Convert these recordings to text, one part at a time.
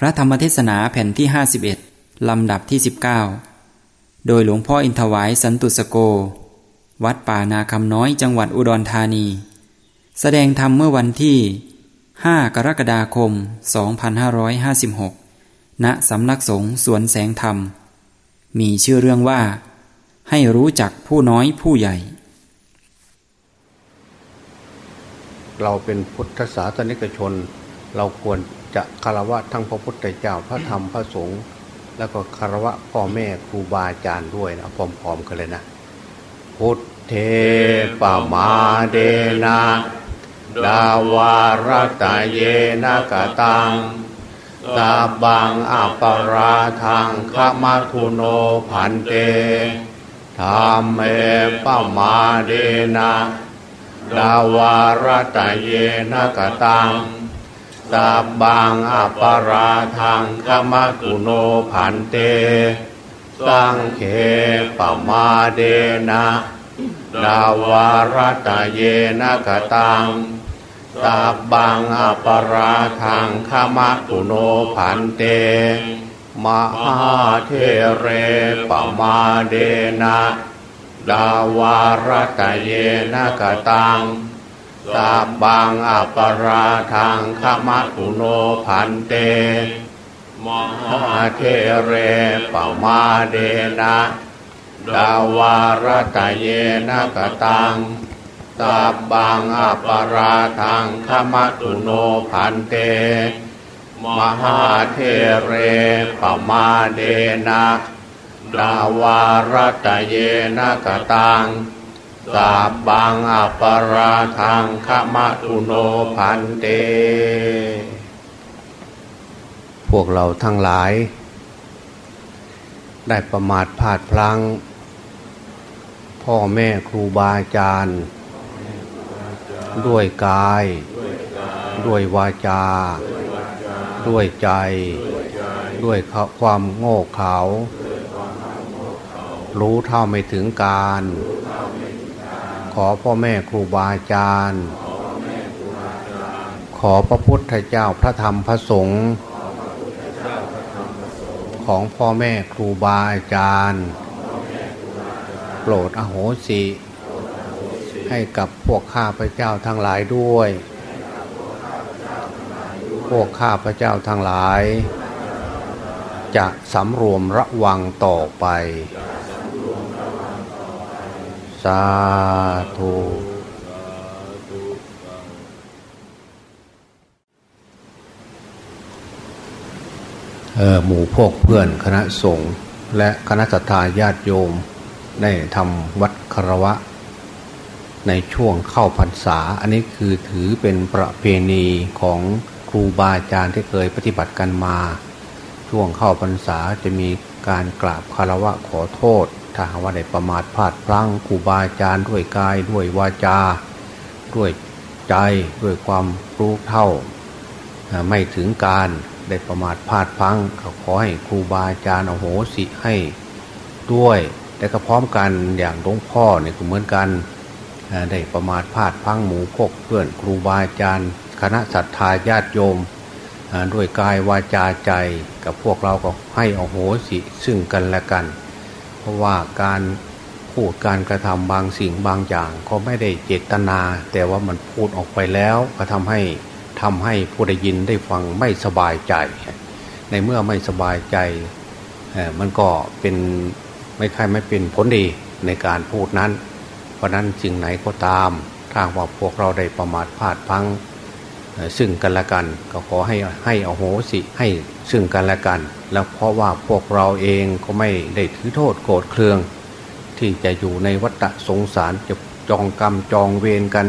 พระธรรมเทศนาแผ่นที่ 51 ลำดับที่ 19 โดยหลวงพ่ออินทวายสันตุสโก วัดป่านาคำน้อยจังหวัดอุดรธานี แสดงธรรมเมื่อวันที่ 5 กรกฎาคม 2556 ณสำนักสงฆ์สวนแสงธรรม มีชื่อเรื่องว่า ให้รู้จักผู้น้อยผู้ใหญ่ เราเป็นพุทธศาสนิกชน เราควรจะคารวะทั้งพระพุทธเจ้าพระธรรมพระสงฆ์แล้วก็คารวะพ่อแม่ครูบาอาจารย์ด้วยนะพร้อมๆกันเลยนะพุทเทปมาเดนะดาวารตะเยนะกะตังตาบังอัปราทังขมาทุโนผันเตธรรมเมปมาเดนะดาวารตะเยนะกะตัง ตาบังอัปราทังขมาทุโนผันเต สังเคปมาเดนะดาวารตะเยนะกะตังตาบังอัปราทังขมาตุโนผันเต มหาเทเรปมาเดนะ ดาวารตะเยนะกะตัง ตาบังอัปราทังขมาตุโนผันเตมหาเทเรปมาเดนะดาวารตะเยนะกตังตาบังอัปราทังขมาตุโนผันเต มหาเทเรปมาเดนะดาวารตะเยนะกตัง ตาบังอัปราทังขมาตุโนผันเต พวกเราทั้งหลาย ได้ประมาทพลาดพลั้ง พ่อแม่ครูบาอาจารย์ ด้วยกาย ด้วยวาจา ด้วยใจ ด้วยความโง่เขลารู้เท่าไม่ถึงการ อพ่อแม่ครูบาอาจารย์ ขอพระพุทธเจ้าพระธรรมพระสงฆ์ของพ่อแม่ครูบาอาจารย์ โปรดอโหสิ ให้กับพวกข้าพเจ้าทั้งหลายด้วย พวกข้าพเจ้าทั้งหลาย จะสำรวมระวังต่อไป สาธุหมู่พวกเพื่อนคณะสงฆ์และคณะสัตยาญาติโยม ได้ทำวัดคารวะ ในช่วงเข้าพรรษา อันนี้คือถือเป็นประเพณีของครูบาอาจารย์ที่เคยปฏิบัติกันมา ช่วงเข้าพรรษาจะมีการกราบคารวะขอโทษ ถ้าหากว่าได้ประมาทพลาดพลั้งครูบาอาจารย์ด้วยกายด้วยวาจา ด้วยใจด้วยความรู้เท่า ไม่ถึงการได้ประมาทพลาดพลั้งเขาขอให้ครูบาอาจารย์โอโหสิให้ด้วยแต่ก็พร้อมกันอย่างหลวงพ่อเนี่ยก็เหมือนกันได้ประมาทพลาดพลั้งหมูพกเพื่อนครูบาอาจารย์ คณะศรัทธาญาติโยมด้วยกายวาจาใจกับพวกเราก็ให้อโหสิซึ่งกันและกัน เพราะว่าการพูดการกระทำบางสิ่งบางอย่าง ก็ไม่ได้เจตนา แต่ว่ามันพูดออกไปแล้ว ก็ทำให้ทำให้ผู้ได้ยินได้ฟังไม่สบายใจ ในเมื่อไม่สบายใจมันก็เป็นไม่ค่อยไม่เป็นผลดีในการพูดนั้น เพราะนั้นสิ่งไหนก็ตามทางว่าพวกเราได้ประมาทพลาดพัง ซึ่งกันและกันก็ขอให้ให้อโหสิให้ซึ่งกันและกัน แล้วเพราะว่าพวกเราเองก็ไม่ได้ถือโทษโกรธเคือง ที่จะอยู่ในวัฏสงสารจะจองกรรมจองเวรกัน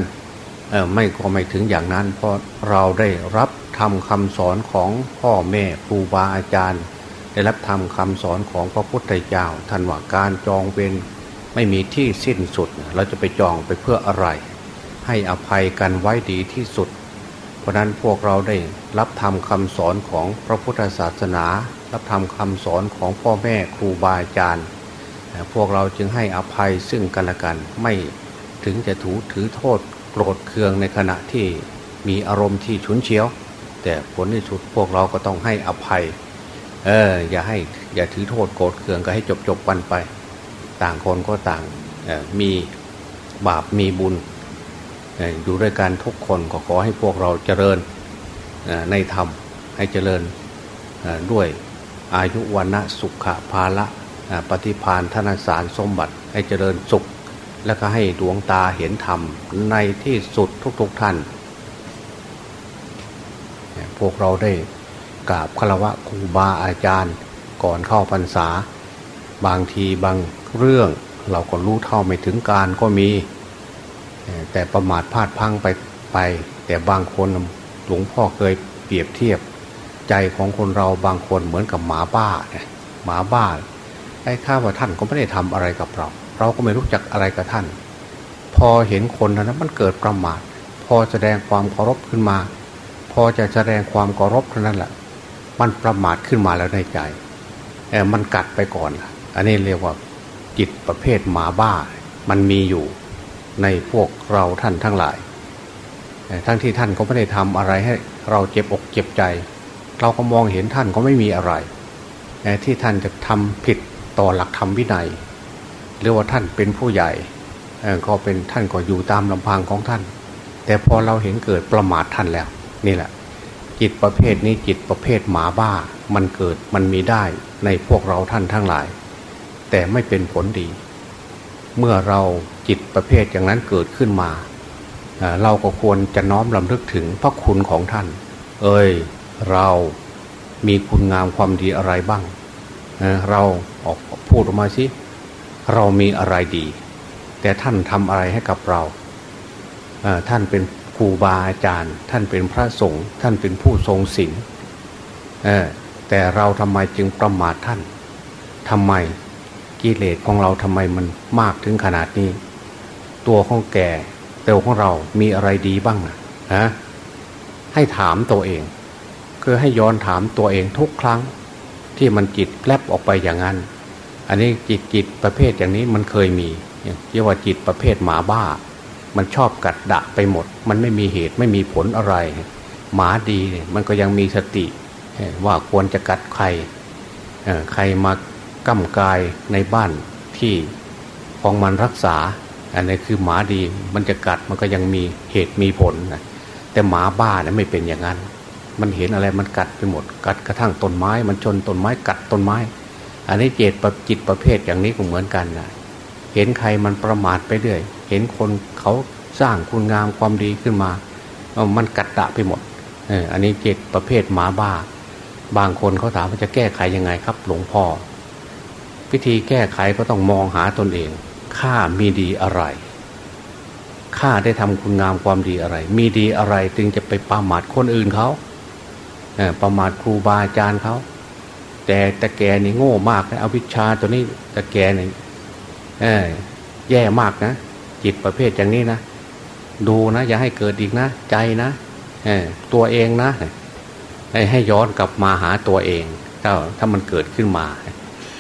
ไม่ก็ไม่ถึงอย่างนั้น เพราะเราได้รับทำคำสอนของพ่อแม่ครูบาอาจารย์ ได้รับทำคำสอนของพระพุทธเจ้าท่านว่าการจองเวรไม่มีที่สิ้นสุด เราจะไปจองไปเพื่ออะไร ให้อภัยกันไว้ดีที่สุด ราะนั้นพวกเราได้รับทำคำสอนของพระพุทธศาสนา รับทำคำสอนของพ่อแม่ครูบาอาจารย์ พวกเราจึงให้อภัยซึ่งกันและกัน ไม่ถึงจะถูถือโทษโกรธเคืองในขณะที่มีอารมณ์ที่ฉุนเฉียว แต่ผลที่สุดพวกเราก็ต้องให้อภัย เอออย่าให้อย่าถือโทษโกรธเคืองก็ให้จบจบวันไป ต่างคนก็ต่างมีบาปมีบุญ อยู่ด้วยกันทุกคนก็ขอให้พวกเราเจริญในธรรมให้เจริญด้วยอายุวันะสุขภาละปฏิพานธนสารสมบัติให้เจริญสุข และก็ให้ดวงตาเห็นธรรมในที่สุดทุกๆทท่าน พวกเราได้กราบคารวะครูบาอาจารย์ก่อนเข้าพรรษา บางทีบางเรื่องเราก็รู้เท่าไม่ถึงการก็มี แต่ประมาทพลาดพังไปไป แต่บางคนหลวงพ่อเคยเปรียบเทียบ ใจของคนเราบางคนเหมือนกับหมาบ้าเนี่ยหมาบ้าไอ้ข้าว่าท่านก็ไม่ได้ทำอะไรกับเรา เราก็ไม่รู้จักอะไรกับท่าน พอเห็นคนนั้นมันเกิดประมาท พอแสดงความเคารพขึ้นมา พอจะแสดงความเคารพเท่านั้นแหละมันประมาทขึ้นมาแล้วในใจแอบมันกัดไปก่อน อันนี้เรียกว่าจิตประเภทหมาบ้า มันมีอยู่ ในพวกเราท่านทั้งหลาย ทั้งที่ท่านก็ไม่ได้ทำอะไรให้เราเจ็บอกเจ็บใจ เราก็มองเห็นท่านก็ไม่มีอะไร ที่ท่านจะทำผิดต่อหลักธรรมวินัยหรือว่าท่านเป็นผู้ใหญ่ก็เป็นท่านก็อยู่ตามลำพังของท่าน แต่พอเราเห็นเกิดประมาทท่านแล้ว นี่แหละ จิตประเภทนี้จิตประเภทหมาบ้า มันเกิดมันมีได้ในพวกเราท่านทั้งหลาย แต่ไม่เป็นผลดี เมื่อเรา จิตประเภทอย่างนั้นเกิดขึ้นมา เราก็ควรจะน้อมลำลึกถึงพระคุณของท่าน เอ้ยเรามีคุณงามความดีอะไรบ้าง เราออกพูดออกมาสิ เรามีอะไรดี แต่ท่านทำอะไรให้กับเรา ท่านเป็นครูบาอาจารย์ ท่านเป็นพระสงฆ์ท่านเป็นผู้ทรงศีลแต่เราทำไมจึงประมาทท่านทำไมกิเลสของเราทำไมมันมากถึงขนาดนี้ ตัวของแก่ตัวของเรามีอะไรดีบ้างนะฮะให้ถามตัวเอง คือให้ย้อนถามตัวเองทุกครั้ง ที่มันจิตแลบออกไปอย่างนั้น อันนี้จิตจิตประเภทอย่างนี้มันเคยมีเรียกว่าจิตประเภทหมาบ้า มันชอบกัดดะไปหมด มันไม่มีเหตุไม่มีผลอะไร หมาดีมันก็ยังมีสติ ว่าควรจะกัดใครใครมาก้ำกายในบ้านที่ของมันรักษา อันนี้คือหมาดีมันจะกัดมันก็ยังมีเหตุมีผลนะแต่หมาบ้าเนี่ยไม่เป็นอย่างนั้น มันเห็นอะไรมันกัดไปหมด กัดกระทั่งต้นไม้ มันชนต้นไม้กัดต้นไม้ อันนี้เจตประจิตประเภทอย่างนี้ก็เหมือนกันนะเห็นใครมันประมาทไปเรื่อยเห็นคนเขาสร้างคุณงามความดีขึ้นมา มันกัดดะไปหมดอออันนี้เจตประเภทหมาบ้า บางคนเขาถามว่าจะแก้ไขยังไงครับ หลวงพ่อ วิธีแก้ไขก็ต้องมองหาตนเอง ข้ามีดีอะไรข้าได้ทำคุณงามความดีอะไร มีดีอะไรจึงจะไปประมาทคนอื่นเขาประมาทครูบาอาจารย์เขา แต่ตะแกนี่โง่มากนะอวิชชาตัวนี้ตะแกนี่แย่มากนะ จิตประเภทอย่างนี้นะ ดูนะ อย่าให้เกิดอีกนะ ใจนะตัวเองนะให้ย้อนกลับมาหาตัวเอง ถ้าถ้ามันเกิดขึ้นมา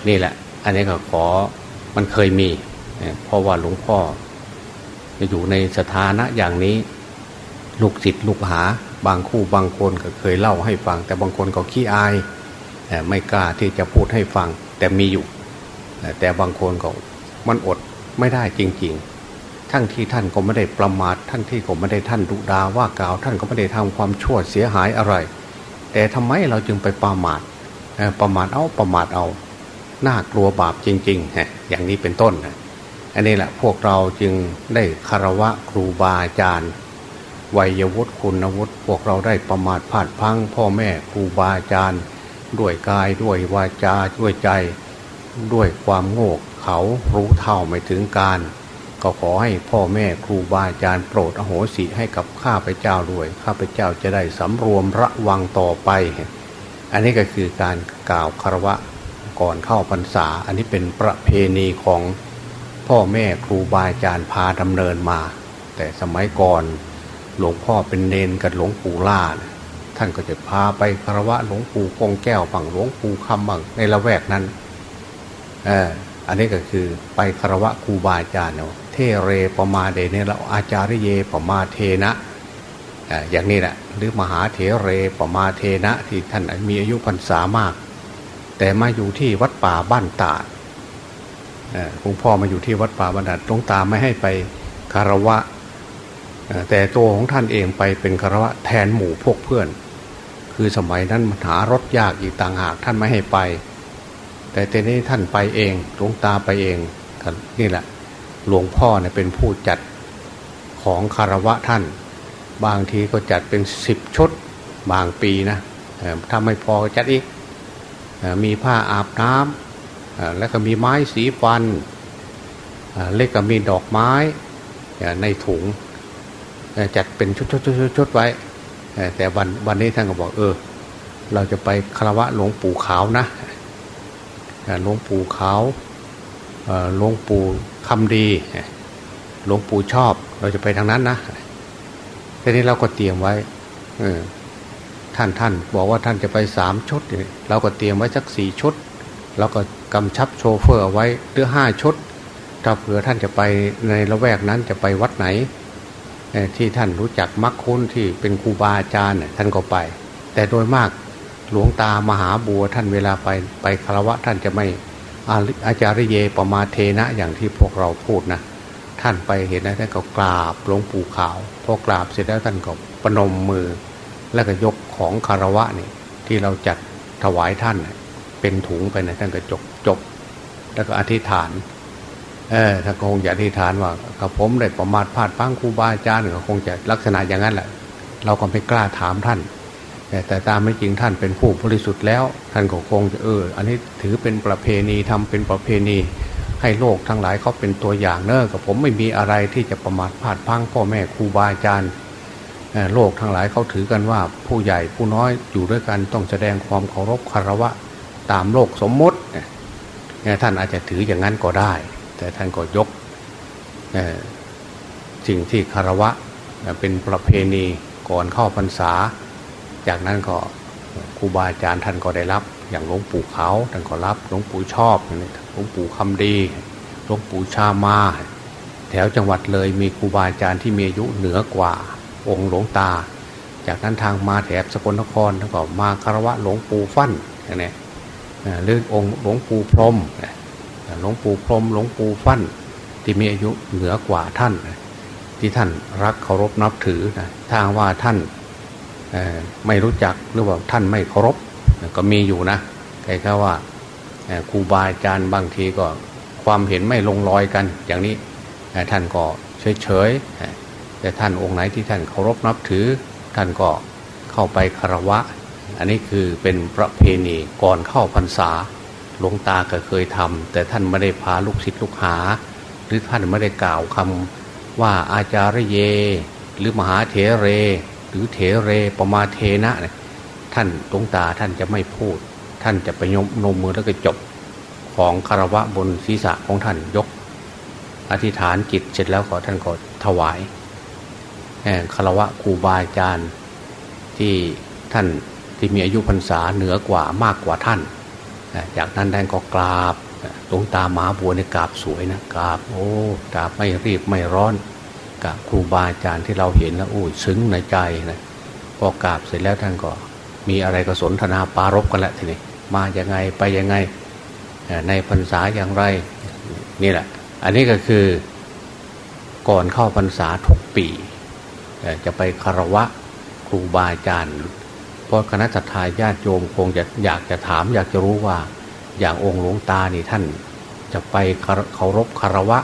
นี่แหละ อันนี้ก็ขอมันเคยมี เพราะว่าหลวงพ่ออยู่ในสถานะอย่างนี้ ลูกศิษย์ลูกหา บางคู่บางคนก็เคยเล่าให้ฟัง แต่บางคนก็ขี้อายไม่กล้าที่จะพูดให้ฟัง แต่มีอยู่ แต่บางคนก็มันอดไม่ได้จริง ๆ ทั้งที่ท่านก็ไม่ได้ประมาทท่านที่ก็ไม่ได้ท่านดุดาว่ากล่าว ท่านก็ไม่ได้ทำความชั่วเสียหายอะไร แต่ทำไมเราจึงไปประมาทประมาทเอาประมาทเอาน่ากลัวบาปจริงๆฮะอย่างนี้เป็นต้น อันนี้แหละพวกเราจึงได้คารวะครูบาอาจารย์วัยวุฒิคุณวุฒิพวกเราได้ประมาทพลาดพังพ่อแม่ครูบาอาจารย์ ด้วยกายด้วยวาจาด้วยใจ ด้วยความโง่เขารู้เท่าไม่ถึงการ ก็ขอให้พ่อแม่ครูบาอาจารย์โปรดอโหสิให้กับข้าพเจ้าด้วยข้าพเจ้าจะได้สำรวมระวังต่อไป อันนี้ก็คือการกล่าวคารวะก่อนเข้าพรรษา อันนี้เป็นประเพณีของ พ่อแม่ครูบาอาจารย์พาดำเนินมา แต่สมัยก่อนหลวงพ่อเป็นเนนกับหลวงปู่ล่าท่านก็จะพาไปคารวะหลวงปู่กงแก้วบังหลวงปู่คำบังในละแวกนั้นเอออันนี้ก็คือไปคารวะครูบาอาจารย์เนาะเทเรปมาเดเนละอาจารย์เยปมาเทนะอย่างนี้แหละหรือมหาเถเรปมาเทนะที่ท่านมีอายุพรรษามาก แต่มาอยู่ที่วัดป่าบ้านตาด หลวงพ่อมาอยู่ที่วัดป่าบ้านตาดหลวงตาไม่ให้ไปคารวะ แต่ตัวของท่านเองไปเป็นคารวะแทนหมู่พวกเพื่อน คือสมัยนั้นหารถยากอีกต่างหากท่านไม่ให้ไป แต่ตอนนี้ท่านไปเองหลวงตาไปเองนี่แหละ หลวงพ่อเนี่ยเป็นผู้จัดของคารวะท่าน บางทีก็จัดเป็นสิบชุดบางปีนะถ้าไม่พอจัดอีกมีผ้าอาบน้ำ แล้วก็มีไม้สีฟันเล็กก็มีดอกไม้ในถุงจัดเป็นชุดๆๆไว้ แต่วันวันนี้ท่านก็บอกเออ เราจะไปคารวะหลวงปู่ขาวนะหลวงปู่ขาวหลวงปู่คำดีหลวงปู่ชอบ เราจะไปทางนั้นนะทีนี้เราก็เตรียมไว้ท่านท่านบอกว่าท่านจะไปสามชุด เราก็เตรียมไว้สักสี่ชุด เราก็กำชับโชเฟอร์เอาไว้เรือห้าชุด ถ้าเผื่อท่านจะไปในละแวกนั้นจะไปวัดไหน ที่ท่านรู้จักมักคุ้นที่เป็นครูบาอาจารย์ท่านก็ไป แต่โดยมากหลวงตามหาบัวท่านเวลาไปไปคารวะท่านจะไม่อาจารย์เยประมาเทนะอย่างที่พวกเราพูดนะท่านไปเห็นแล้วท่านก็กราบหลวงปู่ขาวพอกราบเสร็จแล้วท่านก็ปนมมือ แล้วก็ยกของคารวะนี่ที่เราจัดถวายท่าน เป็นถุงไปนะท่านก็จบจบ แล้วก็อธิษฐาน เออถ้านคงจะอธิษฐานว่าถ้าผมได้ประมาทพลาดพังครูบาอาจารย์ก็คงจะลักษณะอย่างนั้นแหละเราก็ไม่กล้าถามท่าน แต่แต่ตามไม่จริงท่านเป็นผู้บริสุทธิ์แล้ว ท่านก็คงจะเออ อันนี้ถือเป็นประเพณีทำเป็นประเพณี ให้โลกทั้งหลายเขาเป็นตัวอย่างเนอะกับผมไม่มีอะไรที่จะประมาทพลาดพังพ่อแม่ครูบาอาจารย์โลกทั้งหลายเขาถือกันว่าผู้ใหญ่ผู้น้อยอยู่ด้วยกันต้องแสดงความเคารพคารวะ ตามโลกสมมติท่านอาจจะถืออย่างนั้นก็ได้ แต่ท่านก็ยกสิ่งที่คารวะเป็นประเพณีก่อนเข้าพรรษา จากนั้นก็ครูบาอาจารย์ท่านก็ได้รับ อย่างหลวงปู่เขาท่านก็รับหลวงปู่ชอบหลวงปู่คำดีหลวงปู่ชามา แถวจังหวัดเลยมีครูบาอาจารย์ที่มีอายุเหนือกว่าองค์หลวงตา จากนั้นทางมาแถบสกลนครท่านก็มาคารวะหลวงปู่ฟั่นอย่างนี้ เรื่อองค์หลวงปู่พรมหลวงปู่พรมหลวงปู่ฟั่นที่มีอายุเหนือกว่าท่าน ที่ท่านรักเคารพนับถือนะทางว่าท่านไม่รู้จักหรือว่าท่านไม่เคารพก็มีอยู่นะใครก็ว่าครูบาอาจารย์บางทีก็ความเห็นไม่ลงรอยกัน อย่างนี้ท่านก็เฉยๆแต่ท่านองค์ไหนที่ท่านเคารพนับถือ ท่านก็เข้าไปคารวะ อันนี้คือเป็นประเพณีก่อนเข้าพรรษาหลวงตาก็เคยทำแต่ท่านไม่ได้พาลูกศิษย์ลูกหา หรือท่านไม่ได้กล่าวคำว่าอาจารย์เย หรือมหาเถเร หรือเถเรปมาเทนะเนี่ยท่านหลวงตาท่านจะไม่พูด ท่านจะไปยมนมมือแล้วก็จบของคารวะบนศีรษะของท่านยก อธิษฐานจิตเสร็จแล้วก็ท่านก็ถวายคารวะครูบาอาจารย์ที่ท่าน ที่มีอายุพรรษาเหนือกว่ามากกว่าท่าน จากนั้นท่านก็กราบหลวงตาหมาบัวเนี่ยกราบสวยนะกราบ โอ้กราบไม่รีบไม่ร้อนกราบครูบาอาจารย์ที่เราเห็นแล้วโอ้ซึ้งในใจนะพอกราบเสร็จแล้วท่านก็มีอะไรก็สนทนาปารบกันแหละทีนี้มาอย่างไงไปยังไงในพรรษาอย่างไรนี่แหละ อันนี้ก็คือก่อนเข้าพรรษาทุกปี จะไปคารวะครูบาอาจารย์ เพราะคณะสัตยาญาติโยมคงจะอยากจะถาม อยากจะรู้ว่า อย่างองค์หลวงตานี่ท่าน จะไปเคารพคารวะ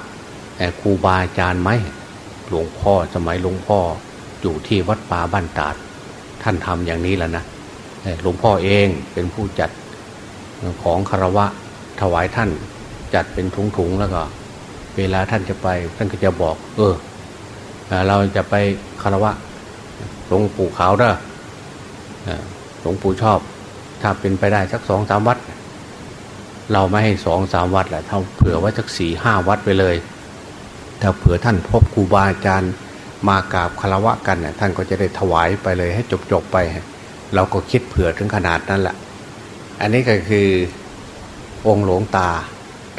ครูบาอาจารย์ไหมหลวงพ่อสมัยหลวงพ่ออยู่ที่วัดป่าบ้านตาด ท่านทำอย่างนี้แล้วนะหลวงพ่อเองเป็นผู้จัดของคารวะถวายท่านจัดเป็นถุงๆแล้วก็ เวลาท่านจะไปท่านก็จะบอก เออ เราจะไปคารวะหลวงปู่ขาวเด้อ หลวงปู่ชอบ ถ้าเป็นไปได้สักสองสามวัด เราไม่ให้สองสามวัดแหละถ้าเผื่อว่าสักสี่ห้าวัดไปเลย ถ้าเผื่อท่านพบครูบาอาจารย์มากราบคารวะกันเนี่ยท่านก็จะได้ถวายไปเลยให้จบจบไป เราก็คิดเผื่อถึงขนาดนั้นแหละอันนี้ก็คือองค์หลวงตา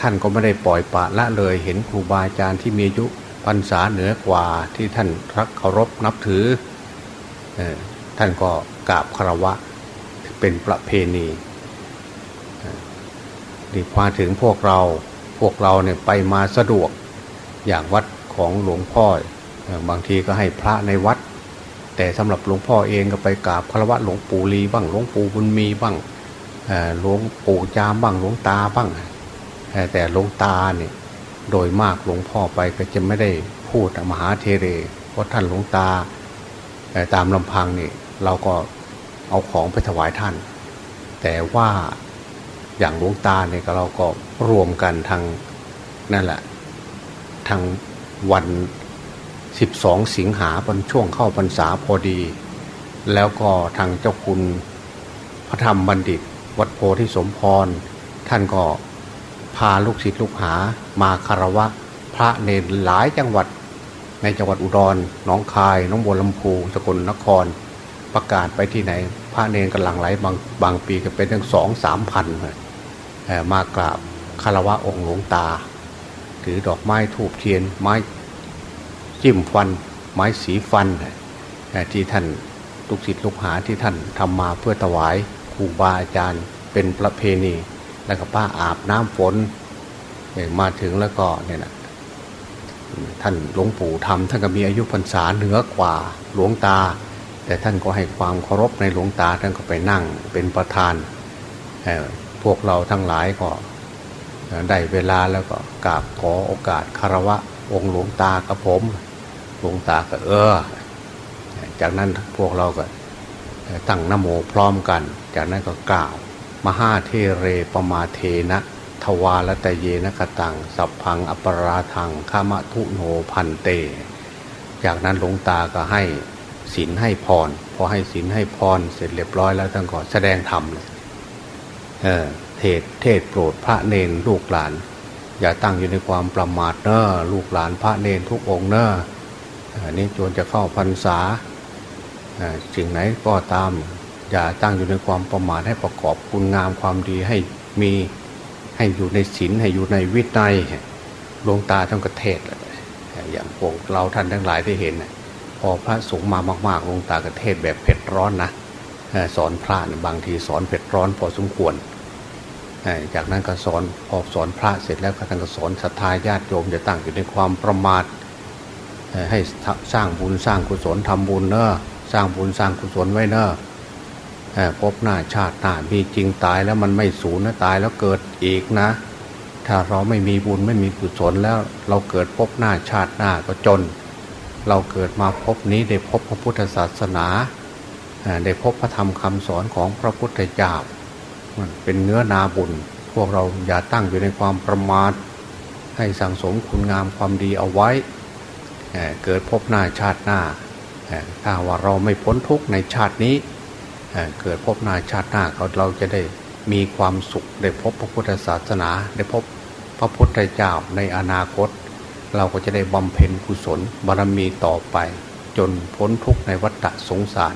ท่านก็ไม่ได้ปล่อยปะละเลยเห็นครูบาอาจารย์ที่มีอายุพรรษาเหนือกว่าที่ท่านรักเคารพนับถือ ท่านก็กราบคารวะเป็นประเพณีดีพาถึงพวกเราพวกเราเนี่ยไปมาสะดวกอย่างวัดของหลวงพ่อบางทีก็ให้พระในวัด แต่สำหรับหลวงพ่อเองก็ไปกราบคารวะหลวงปู่ลีบ้างหลวงปู่บุญมีบ้างหลวงปู่จามบ้างหลวงตาบ้าง แต่หลวงตาเนี่ยโดยมากหลวงพ่อไปก็จะไม่ได้พูดมหาเทเรเพราะท่านหลวงตาตามลำพังนี่ เราก็เอาของไปถวายท่าน แต่ว่าอย่างหลวงตาเนี่ยเราก็รวมกันทางนั่นแหละทางวันสิบสองสิงหาเป็นช่วงเข้าพรรษาพอดี แล้วก็ทางเจ้าคุณพระธรรมบัณฑิต วัดโพธิสมพร ท่านก็พาลูกศิษย์ลูกหามาคารวะ พระเนรหลายจังหวัดในจังหวัดอุดรหนองคาย น้องบัวลำพูสกลนคร ประกาศไปที่ไหน พระเนรกำลังไหลบางบางปีก็เป็นทั้งสองสามพันเลยมากราบคารวะองค์หลวงตา ถือดอกไม้ทูบเทียน ไม้จิ้มฟัน ไม้สีฟัน ที่ท่านลูกศิษย์ลูกหาที่ท่านทำมาเพื่อถวายครูบาอาจารย์เป็นประเพณี แล้วก็ป้าอาบน้ำฝนมาถึงแล้วก็เนี่ยนะท่านหลวงปู่ทำท่านก็มีอายุพรรษาเหนือกว่าหลวงตา แต่ท่านก็ให้ความเคารพในหลวงตาท่านก็ไปนั่งเป็นประธาน พวกเราทั้งหลายก็ได้เวลาแล้วก็กราบขอโอกาสคารวะองค์หลวงตากับผม หลวงตาก็เออ จากนั้นพวกเราก็ตั้งนโมพร้อมกัน จากนั้นก็กล่าว มหาเทเรปมาเทนะทวารตะเยนกตัง สัพพังอปราทังขามะทุโนพันเต จากนั้นหลวงตาก็ให้ ศีลให้พรพอให้ศีลให้พรเสร็จเรียบร้อยแล้วท่านก็แสดงธรรมเลยเเทศเทศโปรดพระเนนลูกหลาน อย่าตั้งอยู่ในความประมาทเนอลูกหลานพระเนนทุกองเนออันนี้จนจะเข้าพรรษาสิ่งไหนก็ตาม อย่าตั้งอยู่ในความประมาทให้ประกอบคุณงามความดีให้มีให้อยู่ในศีลให้อยู่ในวินัยหลวงตาท่านก็เทศอย่างพวกเราท่านทั้งหลายได้เห็น พอพระสงฆ์มามากๆลงตาก็เทศแบบเผ็ดร้อนนะสอนพระบางทีสอนเผ็ดร้อนพอสมควร จากนั้นก็สอนพอสอนพระเสร็จแล้วก็ท่านก็สอนศรัทธาญาติโยมจะตั้งอยู่ในความประมาทให้สร้างบุญสร้างกุศลทำบุญเนอะสร้างบุญสร้างกุศลไว้เนอะพบหน้าชาติหน้ามีจริงตายแล้วมันไม่สูญนะตายแล้วเกิดอีกนะ ถ้าเราไม่มีบุญไม่มีกุศลแล้วเราเกิดพบหน้าชาติหน้าก็จน เราเกิดมาพบนี้ได้พบพระพุทธศาสนาได้พบพระธรรมคำสอนของพระพุทธเจ้ามันเป็นเนื้อนาบุญ พวกเราอย่าตั้งอยู่ในความประมาทให้สังสมคุณงามความดีเอาไว้ เกิดพบหน้าชาติหน้า ถ้าว่าเราไม่พ้นทุกข์ในชาตินี้ เกิดพบหน้าชาติหน้าเขาเราจะได้มีความสุขได้พบพระพุทธศาสนา ได้พบพระพุทธเจ้าในอนาคต เราก็จะได้บำเพ็ญกุศลบารมีต่อไป จนพ้นทุกข์ในวัฏสงสาร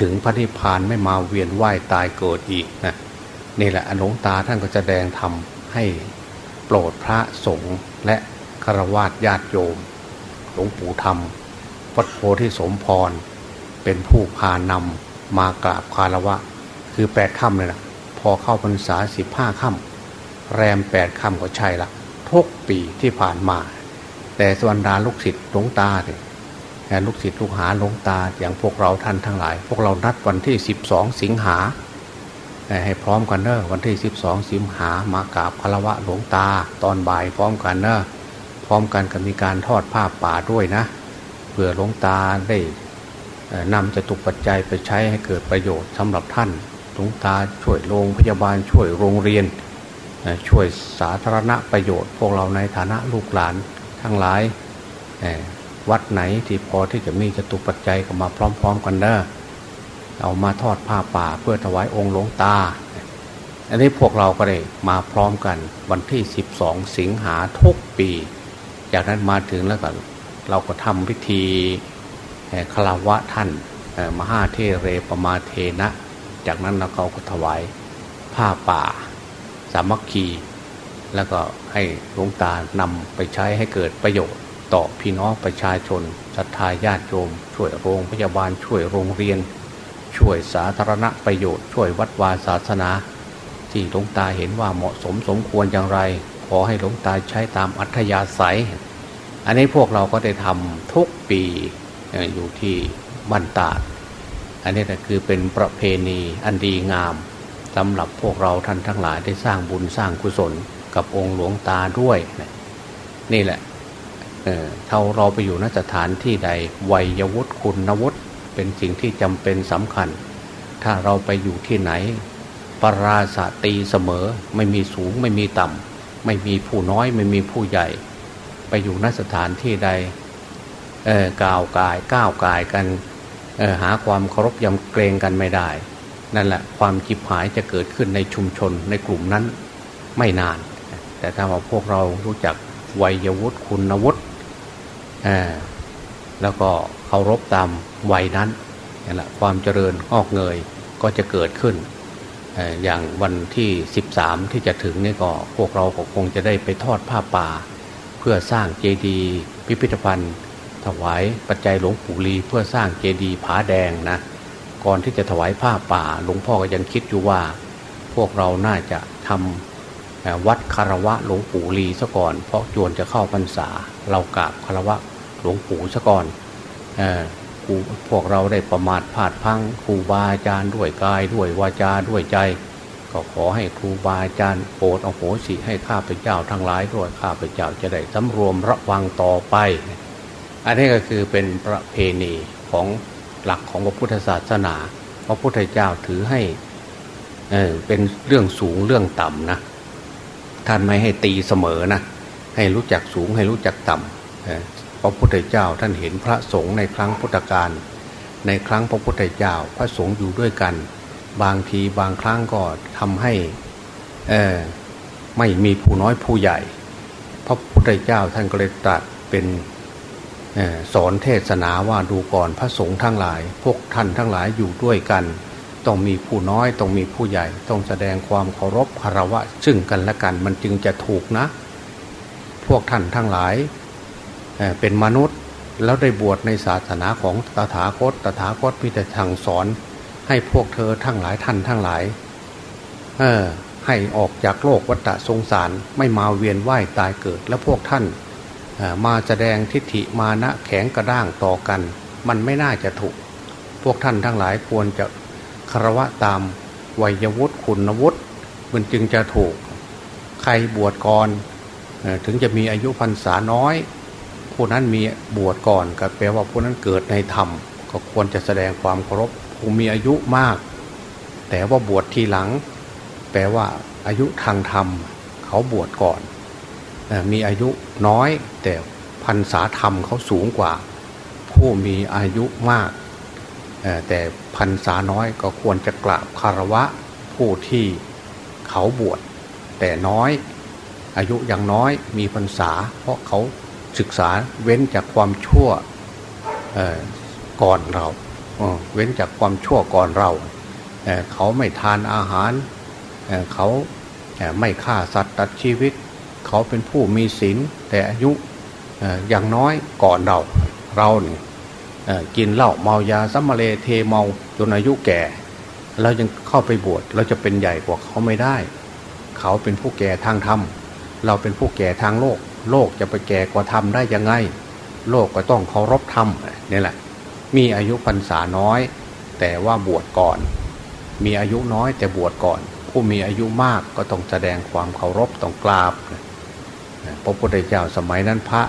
ถึงพระนิพพานไม่มาเวียนว่ายตายเกิดอีกนะนี่แหละอนุตาท่านก็จะแดงธรรมให้โปรดพระสงฆ์และฆราวาสญาติโยม หลวงปู่ธรรมวัดโพธิสมพร เป็นผู้พานำมากราบคารวะ คือแปดค่ำเลยนะพอเข้าพรรษาสิบห้าค่ำแรมแปดค่ำก็ใช่ละ กปีที่ผ่านมา แต่สวรรดาลูกศิษย์หลวงตาเนี่ยลูกศิษย์ลูกหาหลวงตาอย่างพวกเราท่านทั้งหลาย พวกเรานัดวันที่ 12 สิงหาให้พร้อมกันเนอะวันที่ 12 สิงหามากราบคารวะหลวงตาตอนบ่ายพร้อมกันเนอะพร้อมกันกับมีการทอดผ้าป่าด้วยนะเพื่อหลวงตาได้นำจตุปัจจัยไปใช้ให้เกิดประโยชน์สำหรับท่านหลวงตาช่วยโรงพยาบาลช่วยโรงเรียน ช่วยสาธารณประโยชน์ พวกเราในฐานะลูกหลานทั้งหลายวัดไหนที่พอที่จะมีจตุปัจจัยก็มาพร้อม ๆ กันเด้อเอามาทอดผ้าป่าเพื่อถวายองค์หลวงตา อันนี้พวกเราก็ได้มาพร้อมกันวันที่ 12 สิงหาทุกปี จากนั้นมาถึงแล้วก็เราก็ทำพิธีคารวะท่านมหาเทเรปมาเทนะ จากนั้นเราก็ถวายผ้าป่า สามัคคี แล้วก็ให้หลวงตานำไปใช้ให้เกิดประโยชน์ ต่อพี่น้องประชาชนศรัทธาญาติโยม ช่วยโรงพยาบาลช่วยโรงเรียน ช่วยสาธารณประโยชน์ ช่วยวัดวาศาสนา ที่หลวงตาเห็นว่าเหมาะสมสมควรอย่างไร ขอให้หลวงตาใช้ตามอัธยาศัย อันนี้พวกเราก็ได้ทำทุกปีอยู่ที่บันตาดอันนี้คือเป็นประเพณีอันดีงาม สำหรับพวกเราท่านทั้งหลายได้สร้างบุญสร้างกุศลกับองค์หลวงตาด้วย นี่แหละเเท่าเราไปอยู่นสถานที่ใดวัยวุฒิคุณวุฒิเป็นสิ่งที่จำเป็นสำคัญ ถ้าเราไปอยู่ที่ไหน ปราศตีเสมอไม่มีสูงไม่มีต่ำไม่มีผู้น้อยไม่มีผู้ใหญ่ ไปอยู่นสถานที่ใดกล่าวกายก้าวกายกันหาความเคารพยำเกรงกันไม่ได้ นั่นแหละความจิบหายจะเกิดขึ้นในชุมชนในกลุ่มนั้นไม่นาน แต่ถ้าว่าพวกเรารู้จักวัยวุฒิคุณวุฒิแล้วก็เคารพตามวัยนั้นนี่นแหละความเจริญออกเงยก็จะเกิดขึ้น อย่างวันที่ 13 ที่จะถึงนี่ก็พวกเราก็คงจะได้ไปทอดผ้าป่า เพื่อสร้างเจดีย์พิพิธภัณฑ์ ถวายปัจจัยหลวงปู่ลีเพื่อสร้างเจดีย์ผาแดงนะ ก่อนที่จะถวายผ้าป่า หลวงพ่อก็ยังคิดอยู่ว่า พวกเราน่าจะทำวัดคารวะหลวงปู่ลีซะก่อน เพราะจวนจะเข้าพรรษา เรากราบคารวะหลวงปู่ซะก่อนพวกเราได้ประมาทพลาดพังครูบาอาจารย์ด้วยกายด้วยวาจาด้วยใจ ก็ขอให้ครูบาอาจารย์โปรดอโหสิให้ข้าพเจ้าทั้งหลายด้วยข้าพเจ้าจะได้สำรวมระวังต่อไป อันนี้ก็คือเป็นประเพณีของ หลักของพระพุทธศาสนา พระพุทธเจ้าถือให้เออเป็นเรื่องสูงเรื่องต่ำนะท่านไม่ให้ตีเสมอนะให้รู้จักสูงให้รู้จักต่ำพระพุทธเจ้าท่านเห็นพระสงฆ์ในครั้งพุทธกาลในครั้งพระพุทธเจ้าพระสงฆ์อยู่ด้วยกัน บางทีบางครั้งก็ทำให้ไม่มีผู้น้อยผู้ใหญ่ พระพุทธเจ้าท่านก็เลยตรัสเป็น สอนเทศนาว่าดูก่อนพระสงฆ์ทั้งหลาย พวกท่านทั้งหลายอยู่ด้วยกัน ต้องมีผู้น้อยต้องมีผู้ใหญ่ ต้องแสดงความเคารพคารวะ ซึ่งกันและกันมันจึงจะถูกนะ พวกท่านทั้งหลายเป็นมนุษย์แล้วได้บวชในศาสนาของตถาคต ตถาคตพิแต่ทาสอน ให้พวกเธอทั้งหลายท่านทั้งหลายให้ออกจากโลกวัฏสงสารไม่มาเวียนว่ายตายเกิด แล้วพวกท่าน มาแสดงทิฏฐิมานะแข็งกระด้างต่อกัน มันไม่น่าจะถูก พวกท่านทั้งหลายควรจะคารวะตามวัยวุฒิคุณวุฒิมันจึงจะถูก ใครบวชก่อนถึงจะมีอายุพรรษาน้อยผู้นั้นมีบวชก่อนก็แปลว่าผู้นั้นเกิดในธรรม ก็ควรจะแสดงความเคารพผู้มีอายุมาก แต่ว่าบวชทีหลัง แปลว่าอายุทางธรรม เขาบวชก่อน มีอายุน้อย แต่พันษาธรรมเขาสูงกว่า ผู้มีอายุมาก แต่พันษาน้อยก็ควรจะกราบคารวะผู้ที่เขาบวชแต่น้อย อายุยังน้อยมีพรรษา เพราะเขาศึกษาเว้นจากความชั่วก่อนเราเว้นจากความชั่วก่อนเราเขาไม่ทานอาหาร เขาไม่ฆ่าสัตว์ตัดชีวิต เขาเป็นผู้มีศีลแต่อายุอย่างน้อยก่อนเราเราเนี่ยกินเหล้าเมายาซัมมาเลเทเมาจนอายุแก่ เรายังเข้าไปบวชเราจะเป็นใหญ่กว่าเขาไม่ได้ เขาเป็นผู้แก่ทางธรรมเราเป็นผู้แก่ทางโลก โลกจะไปแก่กว่าธรรมได้ยังไง โลกก็ต้องเคารพธรรมนี่แหละ มีอายุพรรษาน้อย แต่ว่าบวชก่อน มีอายุน้อยแต่บวชก่อน ผู้มีอายุมากก็ต้องแสดงความเคารพต้องกราบ พระพุทธเจ้าสมัยนั้นพระ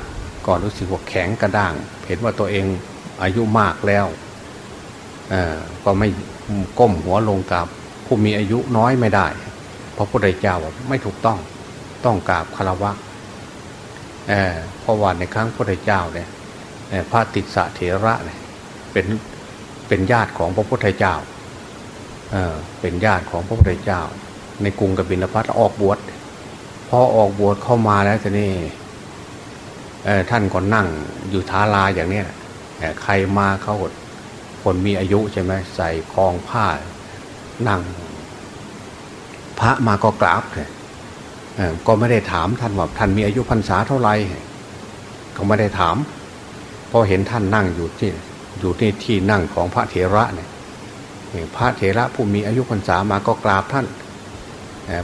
ก่อนรู้สึกว่าแข็งกระด้าง เห็นว่าตัวเองอายุมากแล้วก็ไม่ก้มหัวลงกับผู้มีอายุน้อยไม่ได้ พระพุทธเจ้าไม่ถูกต้องต้องกราบคารวะเเพราะว่าในครั้งพระพุทธเจ้าเนี่ยพระติสสะเถระเนี่ยเป็นเป็นญาติของพระพุทธเจ้าเเป็นญาติของพระพุทธเจ้า ในกรุงกบิลพัทออกบวช พอออกบวชเข้ามาแล้วทีนี้ท่านก็นั่งอยู่ท้าลาอย่างนี้ใครมาเขาคนมีอายุใช่ไหมใส่คลองผ้านั่ง พระมาก็กราบเลยก็ไม่ได้ถามท่านว่าท่านมีอายุพรรษาเท่าไหร่เขาไม่ได้ถามพอเห็นท่านนั่งอยู่ที่อยู่ที่ที่นั่งของพระเถระเนี่ยพระเถระผู้มีอายุพรรษามาก็กราบท่าน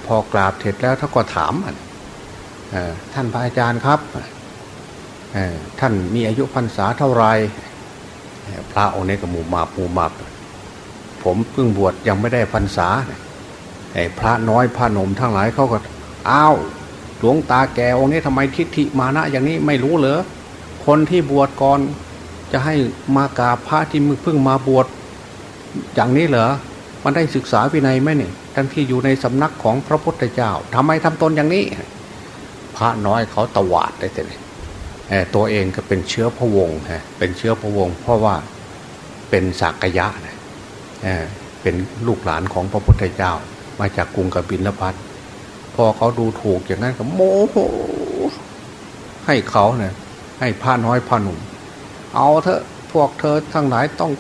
พอกราบเสร็จแล้วท่านก็ถามท่านพระอาจารย์ครับท่านมีอายุพรรษาเท่าไรพระองค์นี้ก็หมู่มาหมู่มาผมเพิ่งบวชยังไม่ได้พรรษาพระน้อยพระนมทั้งหลายเขาก็อ้าวหลวงตาแกองค์นี้ทำไมทิฏฐิมานะอย่างนี้ไม่รู้เหรอคนที่บวชก่อนจะให้มากราบพระที่มึงเพิ่งมาบวชอย่างนี้เหรอ มันได้ศึกษาวินัยไหมเนี่ยทั้งที่อยู่ในสำนักของพระพุทธเจ้าทำไมทำตนอย่างนี้ พระน้อยเขาตวาดได้แต่เลยตัวเองก็เป็นเชื้อพระวงศ์ฮะเป็นเชื้อพระวงศ์เพราะว่าเป็นสักยะนะเป็นลูกหลานของพระพุทธเจ้า มาจากกรุงกบิลพัทพอเขาดูถูกอย่างนั้นก็โมโหให้เขาเนี่ยให้ผ้าน้อยผ้าหนุ่มเอาเถอะพวกเธอทั้งหลายต้อง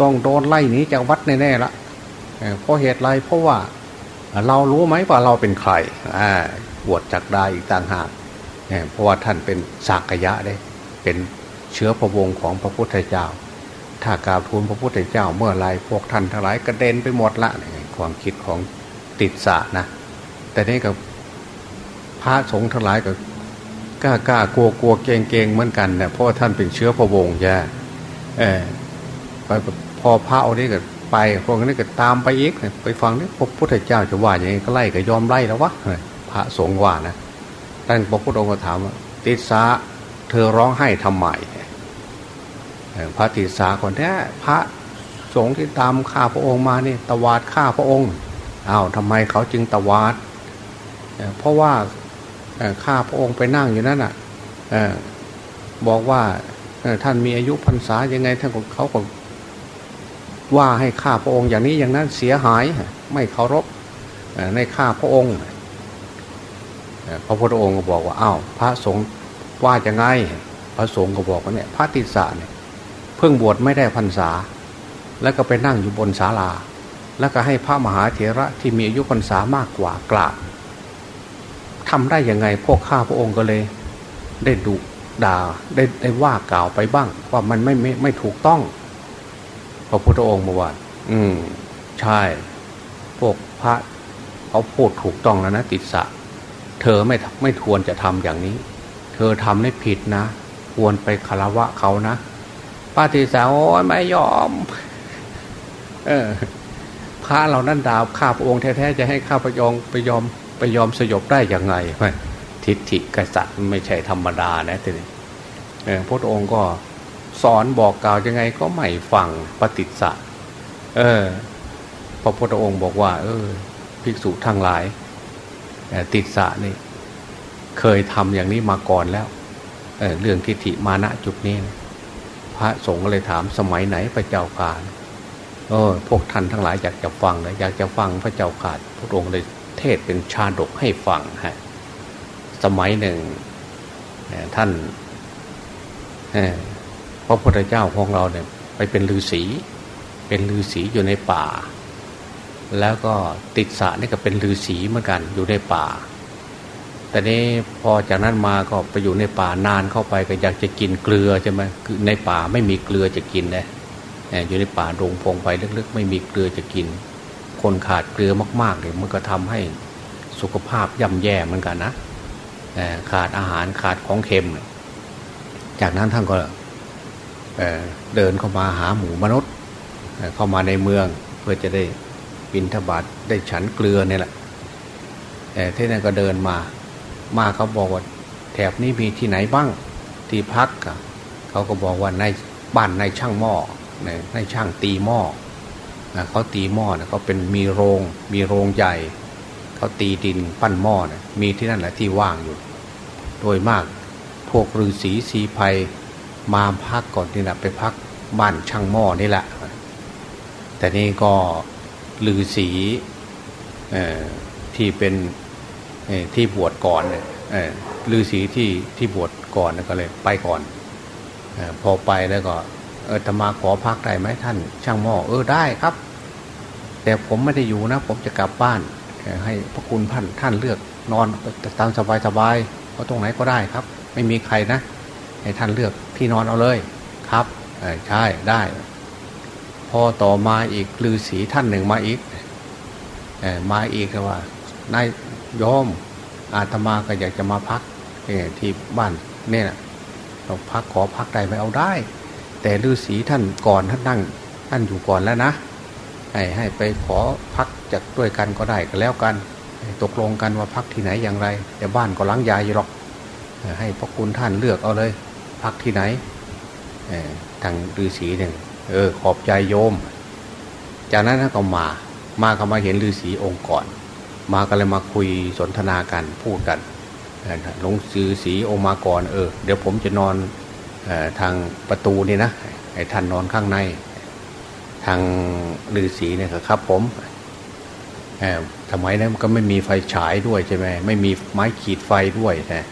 ต้องโดนไล่หนีจากวัดแน่ๆละเพราะเหตุไรเพราะว่าเรารู้ไหมว่าเราเป็นใครอ่าบวชจากได้อีกต่างหากเพราะว่าท่านเป็นสากยะได้เป็นเชื้อพระวงศ์ของพระพุทธเจ้า ถ้ากราบทูลพระพุทธเจ้าเมื่อไรพวกท่านทั้งหลายกระเด็นไปหมดละความคิดของติดสะนะ แต่นี่กับพระสงฆ์ทั้งหลายก็กล้ากล้ากลัวกลัวเกงเกงเหมือนกันเนี่ยเพราะว่าท่านเป็นเชื้อพระวงศ์ใช่ไป พอพระเอานี้ก็ไปพวกนี้ก็ตามไปอีกไปฟังนี่พระพุทธเจ้าจะว่าอย่างนี้ก็ไล่ก็ยอมไล่แล้ววะพระสงฆ์ว่านะท่านพระพุทธองค์ก็ถามว่าติสาเธอร้องไห้ทำไมพระติสาคนนี้พระสงฆ์ที่ตามข้าพระองค์มานี่ตวาดข้าพระองค์อ้าวทำไมเขาจึงตวาดเพราะว่าข้าพระองค์ไปนั่งอยู่นั่นอะบอกว่าท่านมีอายุพรรษายังไงท่านเขาก็ ว่าให้ข้าพระองค์อย่างนี้อย่างนั้นเสียหายไม่เคารพในข้าพระองค์พระพุทธองค์ก็บอกว่าอ้าวพระสงฆ์ว่าจะไงพระสงฆ์ก็บอกว่าเนี่ยพระติสาเนี่ยเพิ่งบวชไม่ได้พรรษา แล้วก็ไปนั่งอยู่บนศาลา แล้วก็ให้พระมหาเถระที่มีอายุพรรษามากกว่ากราบทำได้ยังไงพวกข้าพระองค์ก็เลย ได้ดุด่าได้ได้ว่ากล่าวไปบ้างว่ามันไม่ไม่ไม่ถูกต้อง พระพุทธองค์มาว่าอืม ใช่ พวกพระเขาพูดถูกต้องแล้วนะติดสะ เธอไม่ไม่ควรจะทำอย่างนี้ เธอทำได้ผิดนะ ควรไปคารวะเขานะป้าติสาโอ้ยไม่ยอม เออ พระเรานั่นดาวข้าพระองค์แท้ๆจะให้ข้าพระยองไปยอมไปยอมสยบได้อย่างไงทิฏฐิกษัตริย์ไม่ใช่ธรรมดานะทีนี้พระองค์ก็ สอนบอกกล่าวยังไงก็ไม่ฟังปฏิสัตเออพระพุทธองค์บอกว่า เออ ภิกษุทั้งหลายติดสะนี่ เคยทำอย่างนี้มาก่อนแล้วเเรื่องทิฏฐิมานะจุดนี้นะพระสงฆ์เลยถามสมัยไหนพระเจ้าข่าเออพวกท่านทั้งหลายอยากจะฟังเลยอยากจะฟังพระเจ้าข่าพระองค์เลยเทศเป็นชาดกให้ฟังฮะสมัยหนึ่งท่าน ระพุทธเจ้าของเราเนี่ย ไปเป็นฤาษี เป็นฤาษีอยู่ในป่า แล้วก็ติดสะนี่ก็เป็นฤาษีเหมือนกันอยู่ในป่า แต่นี้พอจากนั้นมาก็ไปอยู่ในป่านานเข้าไปก็อยากจะกินเกลือใช่ไหมคือในป่าไม่มีเกลือจะกินนะอยู่ในป่าโรงพงไปลึกๆ ไม่มีเกลือจะกิน คนขาดเกลือมากๆเลยมันก็ทำให้สุขภาพย่ำแย่เหมือนกันนะขาดอาหารขาดของเค็ม จากนั้นท่านก็ เดินเข้ามาหาหมูมนุษย์ เข้ามาในเมืองเพื่อจะได้บินทบาทได้ฉันเกลือเนี่ยแหละแต่ที่นั่นก็เดินมา มาเขาบอกว่าแถบนี้มีที่ไหนบ้างที่พักเขาก็บอกว่าในบ้านในช่างหม้อในช่างตีหม้อเขาตีหม้อเเขาเป็นมีโรงมีโรงใหญ่เขาตีดินปั้นหม้อนะมีที่นั่นแหละที่ว่างอยู่ โดยมากพวกฤาษีสีภัย มาพักก่อนนี่แหละไปพักบ้านช่างหม้อนี่แหละ แต่นี่ก็ลือสีที่เป็นที่บวชก่อนเนี่ยลือสีที่ที่บวชก่อนก็เลยไปก่อนพอไปแล้วก็เออธรรมาขอพักได้ไหมท่าน ช่างหม้อเออได้ครับ แต่ผมไม่ได้อยู่นะ ผมจะกลับบ้านให้พระคุณท่านท่านเลือกนอนตามสบายสบายเพราะตรงไหนก็ได้ครับ ไม่มีใครนะ ให้ท่านเลือก ที่นอนเอาเลยครับใช่ได้ พอต่อมาอีกฤาษีท่านหนึ่งมาอีกมาอีกว่านายยอมอาตมาก็อยากจะมาพักที่บ้านเนี่ยเราพักขอพักใดไม่เอาได้ แต่ฤาษีท่านก่อนท่านนั่งท่านอยู่ก่อนแล้วนะให้ให้ไปขอพักจากด้วยกันก็ได้ก็แล้วกัน ตกลงกันว่าพักที่ไหนอย่างไร แต่บ้านก็ล้างยาอยู่หรอกให้พระคุณท่านเลือกเอาเลย พักที่ไหนทางฤาษีหนึ่งเออขอบใจโยม จากนั้นก็มา มาก็มาเห็นฤาษีองค์ก่อน มาก็เลยมาคุยสนทนากันพูดกันหลวงสือสีองค์มาก่อนเออเดี๋ยวผมจะนอนทางประตูนี่นะให้ท่านนอนข้างใน ทางฤาษีเนี่ยครับผมทำไมนะมันก็ไม่มีไฟฉายด้วยใช่ไหมไม่มีไม้ขีดไฟด้วยนะ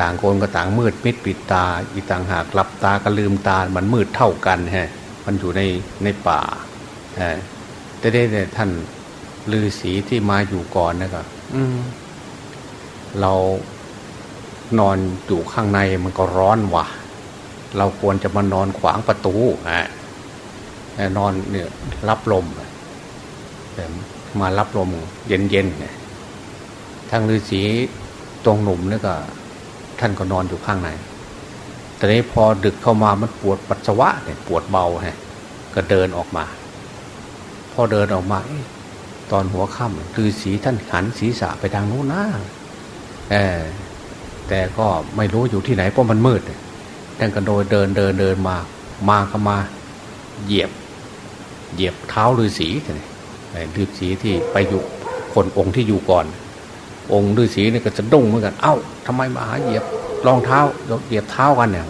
ต่างคนก็ต่างมืดมิดปิดตา อีกต่างหากหลับตาก็ลืมตา มันมืดเท่ากันฮะมันอยู่ในในป่าแต่ได้แต่ท่านฤาษีที่มาอยู่ก่อนนะก็เรานอนอยู่ข้างในมันก็ร้อนว่ะ เราควรจะมานอนขวางประตูอ่นอนเนี่ยรับลมแต่มารับลมเย็นๆเนี่ยทางฤาษีตรงหนุ่มเนี่ยก็ ท่านก็นอนอยู่ข้างในแต่นี้พอดึกเข้ามามันปวดปัสสาวะเนี่ยปวดเบาฮะก็เดินออกมา พอเดินออกมาตอนหัวค่ำฤาษีท่านหันศีรษะไปทางโน้นนะเออแต่ก็ไม่รู้อยู่ที่ไหนเพราะมันมืดท่านก็โดยเดินเดินเดินมา มาก็มาเหยียบ เหยียบเท้าฤาษีเลยฤาษีที่ไปอยู่คนองค์ที่อยู่ก่อน องค์ฤาษีนี่ก็จะดุ้งเหมือนกัน เอ้าทำไมมาหาเหยียบรองเท้าเหยียบเท้ากันเนี่ย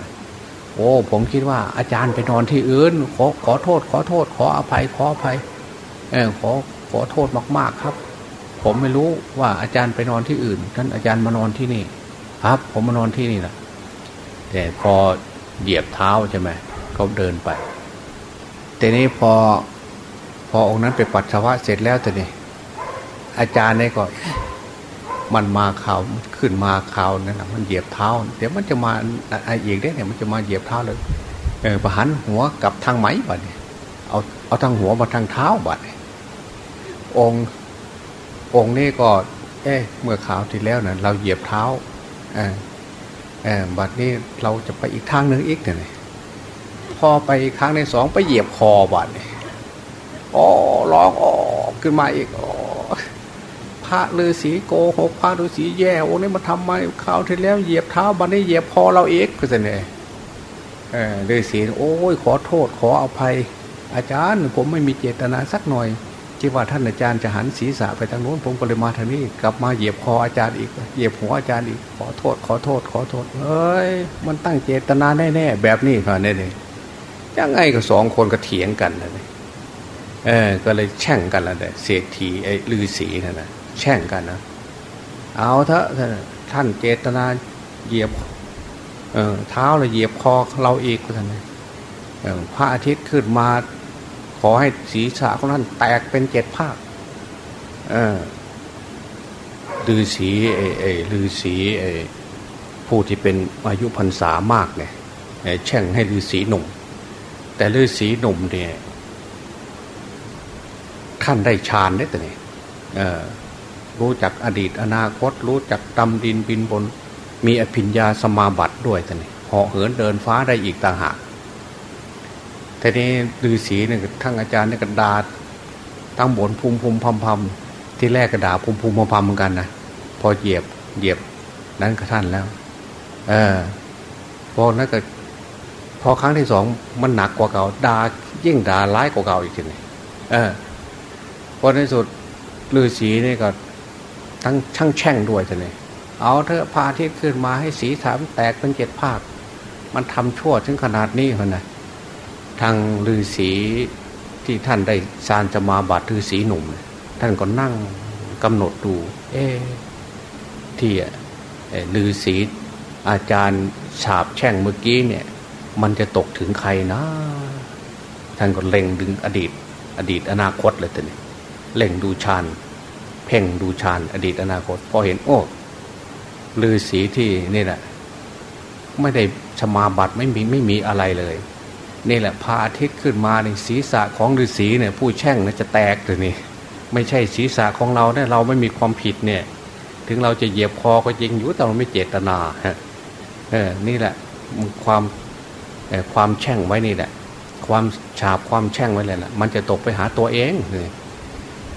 โอ้ผมคิดว่าอาจารย์ไปนอนที่อื่นขอขอโทษ ขอโทษ ขออภัยขออภัยเออขอขอโทษมากๆครับ ผมไม่รู้ว่าอาจารย์ไปนอนที่อื่นท่านอาจารย์มานอนที่นี่ ครับ ผมมานอนที่นี่แหละแต่พอเหยียบเท้าใช่ไหมเขาเดินไปแต่นี้พอพอองค์นั้นไปปัสสาวะเสร็จแล้วแต่นี่อาจารย์เนี่ยก็ มันมาข่าวขึ้นมาข่าวนั่นแหะมันเหยียบเท้า เดี๋ยวมันจะมาไอ้อีกได้เนี่ยมันจะมาเหยียบเท้าเลยเออประหันหัวกับทางไหมบัดเนี่ยเอาเอาทางหัวมาทางเท้าบัดององนี่ก็ เอ๊ะเมื่อข่าวที่แล้วเนี่ยเราเหยียบเท้าเออเออบัดนี้เราจะไปอีกทางหนึ่งอีกเนี่ยพอไปครั้งในสองไปเหยียบคอบัดเนี่ยอ๋อร้องอ๋อขึ้นมาอีกอ๋อ พระฤาษีโกหกพระฤาษีแย่โอ้นี่มาทำไมข่าวที่แล้วเหยียบเท้าบัดนี้เหยียบคอเราเองก็จะเนี่ยเออฤาษีโอ้ยขอโทษขออภัย อาจารย์ผมไม่มีเจตนาสักหน่อยคิดว่าท่านอาจารย์จะหันศีรษะไปทางโน้นผมก็เลยมาทางนี้ กลับมาเหยียบคออาจารย์อีก เหยียบหัวอาจารย์อีกขอโทษ ขอโทษ ขอโทษเอ้ยมันตั้งเจตนาแน่ๆแบบนี้ค่ะเนี่ยเลยยังไงก็สองคนก็เถียงกันเลยเออก็เลยแช่งกันแล้วเนี่ยเศรษฐีไอ้ลือศีนั่นนะ แช่งกันนะ เอาเถอะท่านเจตนาเหยียบเเท้าเลยเหยียบคอเราอีกท่านพระอาทิตย์ขึ้นมา ขอให้ศีรษะของท่านแตกเป็นเจ็ดภาคลือสีเอเอลือสีเอผู้ที่เป็นอายุพรรษามากเนี่ยแช่งให้ลือสีหนุ่ม แต่ลือสีหนุ่มเนี่ยท่านได้ฌานได้แต่เนี่ย รู้จักอดีตอนาคต รู้จักดำดินบินบน มีอภิญญาสมาบัติด้วยแต่เนี่เหาะเหินเดินฟ้าได้อีกต่างหากทีนี้ฤาษีเนี่ยทั้งอาจารย์เนี่ยกระดาษตั้งบนภูมิภูมิพำพำที่แรกกระดาษภูมิภูมิพำพำเหมือนกันนะพอเหยียบเหยียบนั้นก็ท่านแล้ว เออพอนั้นก็พอครั้งที่สองมันหนักกว่าเก่าด่ายิ่งด่าร้ายกว่าเก่าอีกทีนึงเออพอในสุดฤาษีนี่ก็ ทั้งช่างแช่งด้วยทีนี้เอาเถอะพาที่ขึ้นมาให้สีสามแตกเป็นเจ็ดภาค มันทำชั่วถึงขนาดนี้คนนะทางฤาษีที่ท่านได้สารจะมาบัตรฤาษีหนุ่ม ท่านก็นั่งกำหนดดู เอ๊ที่ฤาษีอาจารย์ฉาบแช่งเมื่อกี้เนี่ย มันจะตกถึงใครนะ ท่านก็เล็งดึงอดีต อดีตอนาคตเลยท่านเล็งดูฌาน เพ่งดูฌานอดีตอนาคต พอเห็นโอ้ฤาษีที่นี่แหละไม่ได้สมาบัตไม่มีไม่มีอะไรเลยนี่แหละพระอาทิตย์ขึ้นมาในศีรษะของฤาษีเนี่ย ผู้แช่งนี่ยจะแตกเลยนี่ไม่ใช่ศีรษะของเราเนี่ยเราไม่มีความผิดเนี่ย ถึงเราจะเหยียบคอก็จริงอยู่แต่เราไม่เจตนาฮะเออนี่แหละความความแช่งไว้นี่แหละ ความฉาบความแช่งไว้เลยนะมันจะตกไปหาตัวเองเลย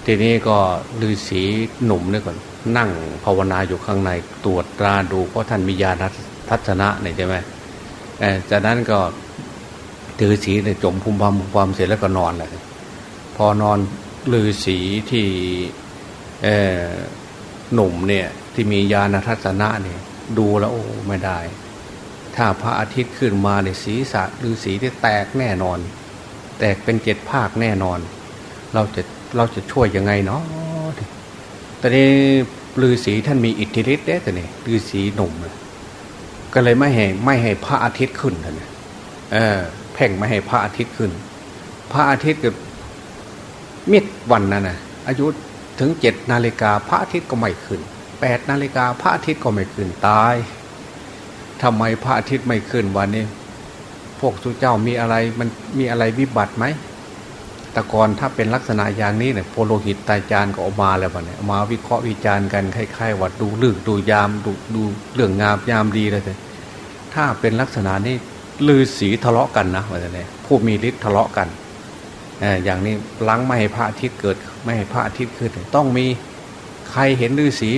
ทีนี้ก็ฤาษีหนุ่มเนี่ยก่อนนั่งภาวนาอยู่ข้างในตรวจตราดูเพราะท่านมีญาณทัศนะเนี่ยใช่ไหมจากนั้นก็ฤาษีเนี่ยจมภูมิความความเสร็จแล้วก็นอนเลยพอนอนฤาษีที่หนุ่มเนี่ยที่มีญาณทัศนะเนี่ยดูแล้วโอ้ไม่ได้ ถ้าพระอาทิตย์ขึ้นมาในศีรษะฤาษีที่แตกแน่นอน แตกเป็นเจ็ดภาคแน่นอน เราจะ เราจะช่วยยังไงเนาะตอนนี้ฤาษีท่านมีอิทธิฤทธิ์เด้แต่นี่ฤาษีหนุ่มก็เลยไม่ให้ไม่ให้พระอาทิตย์ขึ้นท่านเออเพ่งไม่ให้พระอาทิตย์ขึ้น พระอาทิตย์กับมิดวันนั้นนะอายุถึงเจ็ดนาฬิกาพระอาทิตย์ก็ไม่ขึ้นแปดนาฬิกาพระอาทิตย์ก็ไม่ขึ้นตายทำไมพระอาทิตย์ไม่ขึ้นวันนี้ พวกทุกเจ้ามีอะไรมันมีอะไรวิบัติไหม แต่ก่อนถ้าเป็นลักษณะอย่างนี้เนี่ยโพโลหิตตายจานก็ออกมาแล้ววันนี้มาวิเคราะห์วิจารณ์กันคล้ายๆว่าดูลึกดูยามดูดูเรื่องงามยามดีเลยถ้าเป็นลักษณะนี้ลือสีทะเลาะกันนะว่าจะเนี่ยผู้มีฤทธิ์ทะเลาะกันอย่างนี้ล้างไม่ให้พระอาทิตย์เกิดไม่ให้พระอาทิตย์ขึ้นต้องมีใครเห็นฤาษี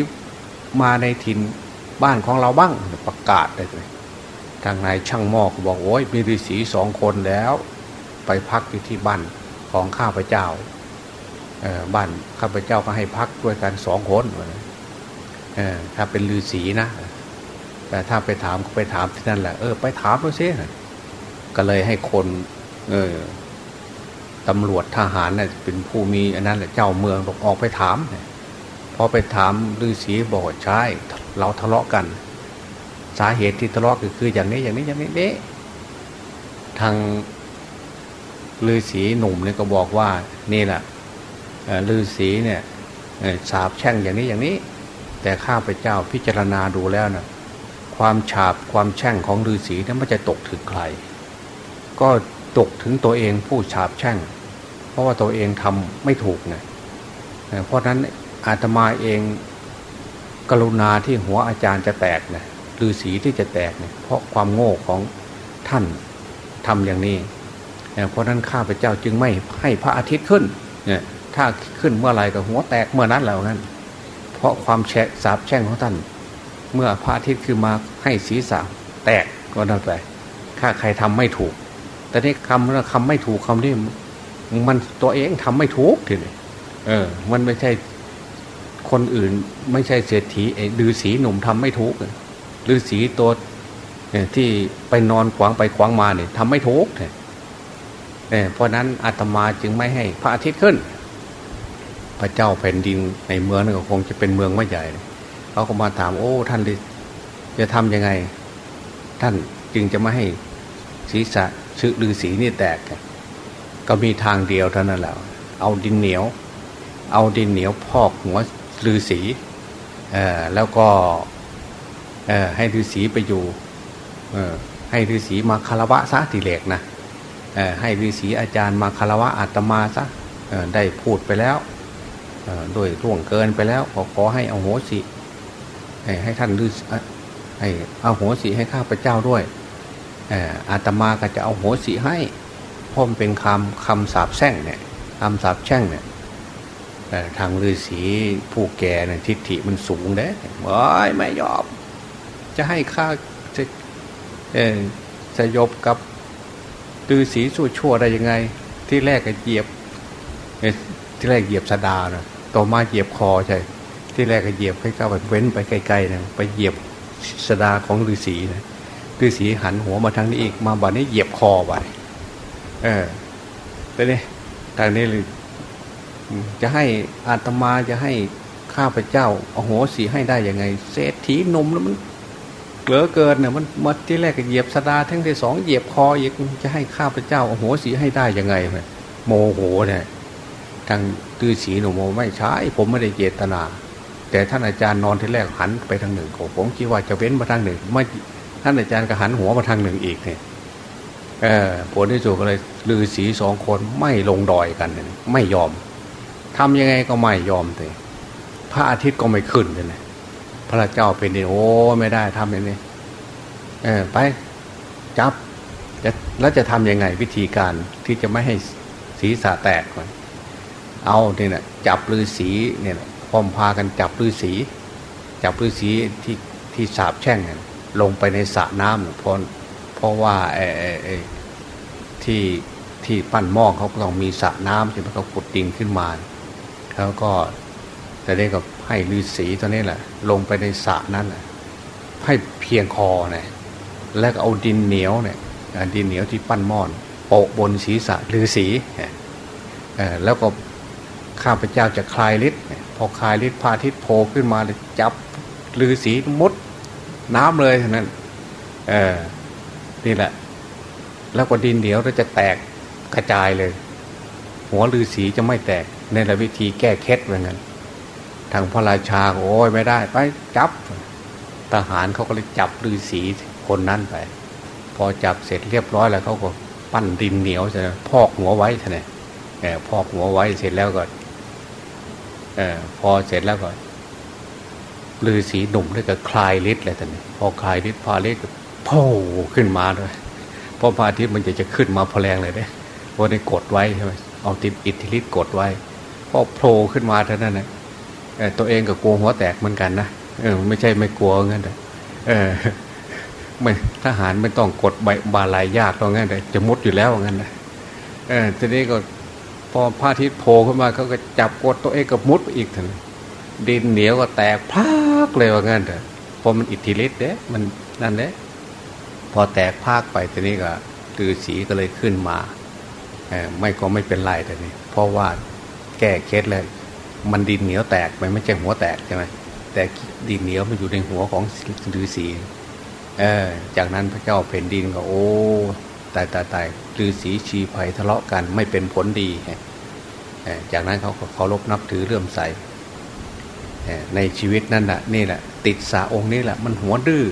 มาในถิ่นบ้านของเราบ้างประกาศเลยทางนายช่างหม้อก็บอกโอ้ยมีฤาษีสองคนแล้ว ไปพักอยู่ที่บ้าน ของข้าพเจ้าบ้านข้าพเจ้าก็ให้พักด้วยกันสองคนถ้าเป็นฤาษีนะ แต่ถ้าไปถามก็ไปถามที่นั่นแหละ เออไปถามดูซิก็เลยให้คนเออตำรวจทหารเนี่ยเป็นผู้มีอันนั้นแหละเจ้าเมืองบออกไปถามพอไปถามฤาษีบอกใช่เราทะเลาะกัน สาเหตุที่ทะเลาะก็คืออย่างนี้อย่างนี้อย่างนี้เด้ทาง ฤาษีหนุ่มเนี่ยก็บอกว่านี่แหละฤาษีเนี่ยสาบแช่งอย่างนี้อย่างนี้ แต่ข้าพเจ้าพิจารณาดูแล้วนะความฉาบความแช่งของฤาษีนั้นไม่จะตกถึงใคร ก็ตกถึงตัวเองผู้ฉาบแช่ง เพราะว่าตัวเองทำไม่ถูกไงเพราะนั้นอาตมาเองกรุณาที่หัวอาจารย์จะแตกนะฤาษีที่จะแตกเนี่ยเพราะความโง่ของท่านทำอย่างนี้ เพราะนั้นข้าพเจ้าจึงไม่ให้พระอาทิตย์ขึ้นถ้าขึ้นเมื่อไรก็หัวแตกเมื่อนั้นแล้วนั้นเพราะความแฉะสาบแช่งของท่าน เมื่อพระอาทิตย์คือมาให้ศีรษะแตกก็นั่นไปถ้าใครทำไม่ถูก แต่นี่คำว่าคำไม่ถูกคำนี้มันตัวเองทำไม่ถูกทีนี้เออ มันไม่ใช่คนอื่นไม่ใช่เศรษฐีไอ้ฤาษีหนุ่มทำไม่ถูกฤาษีตัวที่ไปนอนขวางไปขวางมาเนี่ยทำไม่ถูกเนี่ย เพราะนั้นอาตมาจึงไม่ให้พระอาทิตย์ขึ้น พระเจ้าแผ่นดินในเมืองนั่นก็คงจะเป็นเมืองไม่ใหญ่เขาก็มาถามโอ้ท่านจะทำยังไง ท่านจึงจะไม่ให้ศีรษะชื่อฤาษีนี่แตก ก็มีทางเดียวเท่านั้นแหละเอาดินเหนียว เอาดินเหนียวพอกหัวฤาษีแล้วก็ให้ฤาษีไปอยู่ให้ฤาษีมาคารวะซะทีเหล็กนะ ให้ฤาษีอาจารย์มาคารวะอาตมาซะได้พูดไปแล้วโดยร่วงเกินไปแล้วขอขอให้เอาโหสิให้ท่านฤาษีให้เอาโหสิให้ข้าพเจ้าด้วยอาตมาก็จะเอาโหสิให้พ่อมเป็นคำคำสาบแช่งเนี่ยคำสาบแช่งเนี่ยทางฤาษีผู้แก่เนี่ยทิฏฐิมันสูงเด้ไม่ไม่ยอม จะให้ข้าจะสยบกับ ฤาษีสู้ชั่วได้ยังไง ที่แรกก็เหยียบที่แรกเหยียบสดานะต่อมาเหยียบคอใช่ ที่แรกก็เหยียบให้เข้าไปเว้นไปไกลๆนะไปเหยียบสดาของฤาษีนะฤาษีหันหัวมาทางนี้อีกมาบ่านี้เหยียบคอไปเออไปเลยทางนี้เลยจะให้อาตมาจะให้ข้าพเจ้าโอ้โหสีให้ได้ยังไงเศรษฐีนมแล้วมัน เกลือเกินเนี่ยมันมาที่แรกก็เหยียบสดาทั้งที่สองเหยียบคออีกจะให้ข้าพเจ้าโอ้โหสีให้ได้ยังไงโมโหเนี่ยทางตื้อสีหนูโมไม่ใช่ผมไม่ได้เจตนา แต่ท่านอาจารย์นอนที่แรกหันไปทางหนึ่งผมคิดว่าจะเว้นมาทางหนึ่งไม่ท่านอาจารย์ก็หันหัวมาทางหนึ่งอีกเนี่ยเออผลที่สุดก็เลยลือสีสองคนไม่ลงดอยกันไม่ยอมทำยังไงก็ไม่ยอมเลยพระอาทิตย์ก็ไม่ขึ้นเลย ระเจ้าเป็นดีโอ้ไม่ได้ทำอย่างนี้เออไปจับแล้วจะทำยังไงวิธีการที่จะไม่ให้ศีรษะแตกก่อนเอาเนี่ยนะจับลือสีเนี่ยพร้อมพากันจับลือสีจับลือสีที่ที่สาบแช่งเนี่ยลงไปในสระน้ำเพราะเพราะว่าไอ้ไอ้ที่ที่ปั้นหม้อเขาต้องมีสระน้ำใช่ไหมเขาขุดดินขึ้นมา แล้วก็แต่ได้ก็ ให้ลือสีตัวนี้แหละ ลงไปในสระนั้นให้เพียงคอเนี่ยแล้วก็เอาดินเหนียวเนี่ยดินเหนียวที่ปั้นหม้อนโปะบนศีรษะลือสีแล้วก็ข้าพเจ้าจะคลายฤทธิ์พอคลายฤทธิ์พาทิตโผล่ขึ้นมาจับลือสีมุดน้ำเลยเท่านั้นเออนี่แหละ แล้วก็ดินเดียวจะแตกกระจายเลย หัวลือสีจะไม่แตกในละวิธีแก้เคล็ดเหมือนกัน ทางพระราชาโอ้ยไม่ได้ ไปจับ ทหารเขาก็เลยจับลือสีคนนั้นไป พอจับเสร็จเรียบร้อยแล้วเขาก็ปั้นดินเหนียวจะพอกหัวไว้ท่านเออพอกหัวไว้เสร็จแล้วก็อพอเสร็จแล้วก็ลือสีหนุ่มด้วยก็คลายฤทธิ์เลยท่านพอคลายฤทธิ์พาฤทธิ์ก็โผล่ขึ้นมาด้วยพอพาทิตมันจะจะขึ้นมาพแรงเลยเด้พอได้กดไว้ใช่ไหมเอาติดอิทธิฤทธิ์กดไว้พอโผล่ขึ้นมาเท่านั้นนะ ตัวเองก็กลัวหัวแตกเหมือนกันนะเออไม่ใช่ไม่กลัวงั้นเลยเออไม่ทหารไม่ต้องกดใบบาลายยากตรงนั้นเลยจะมุดอยู่แล้วงั้นนะเออทีนี้ก็พอพระอาทิตย์โผล่ขึ้นมาเขาก็จับกดตัวเองกับมุดไปอีกถึงดินเหนียวก็แตกพากเลยว่างั้นเถอะพอมันอิทธิฤทธิ์เด้มันนั่นเด้พอแตกพากไปทีนี้ก็ตือสีก็เลยขึ้นมาไม่ก็ไม่เป็นไรแต่นี่เพราะว่าแก้เคสเลย มันดินเหนียวแตกมันไม่ใช่หัวแตกใช่ไหมแต่ดินเหนียวมันอยู่ในหัวของฤาษีเออจากนั้นพระเจ้าแผ่นดินก็โอ้ตายตายตายฤาษีชีภัยทะเลาะกันไม่เป็นผลดีจากนั้นเขาเคารพนับถือเรื่อมใสในชีวิตนั่นแหละนี่แหละ ติดสาองค์นี้แหละ มันหัวดื้อ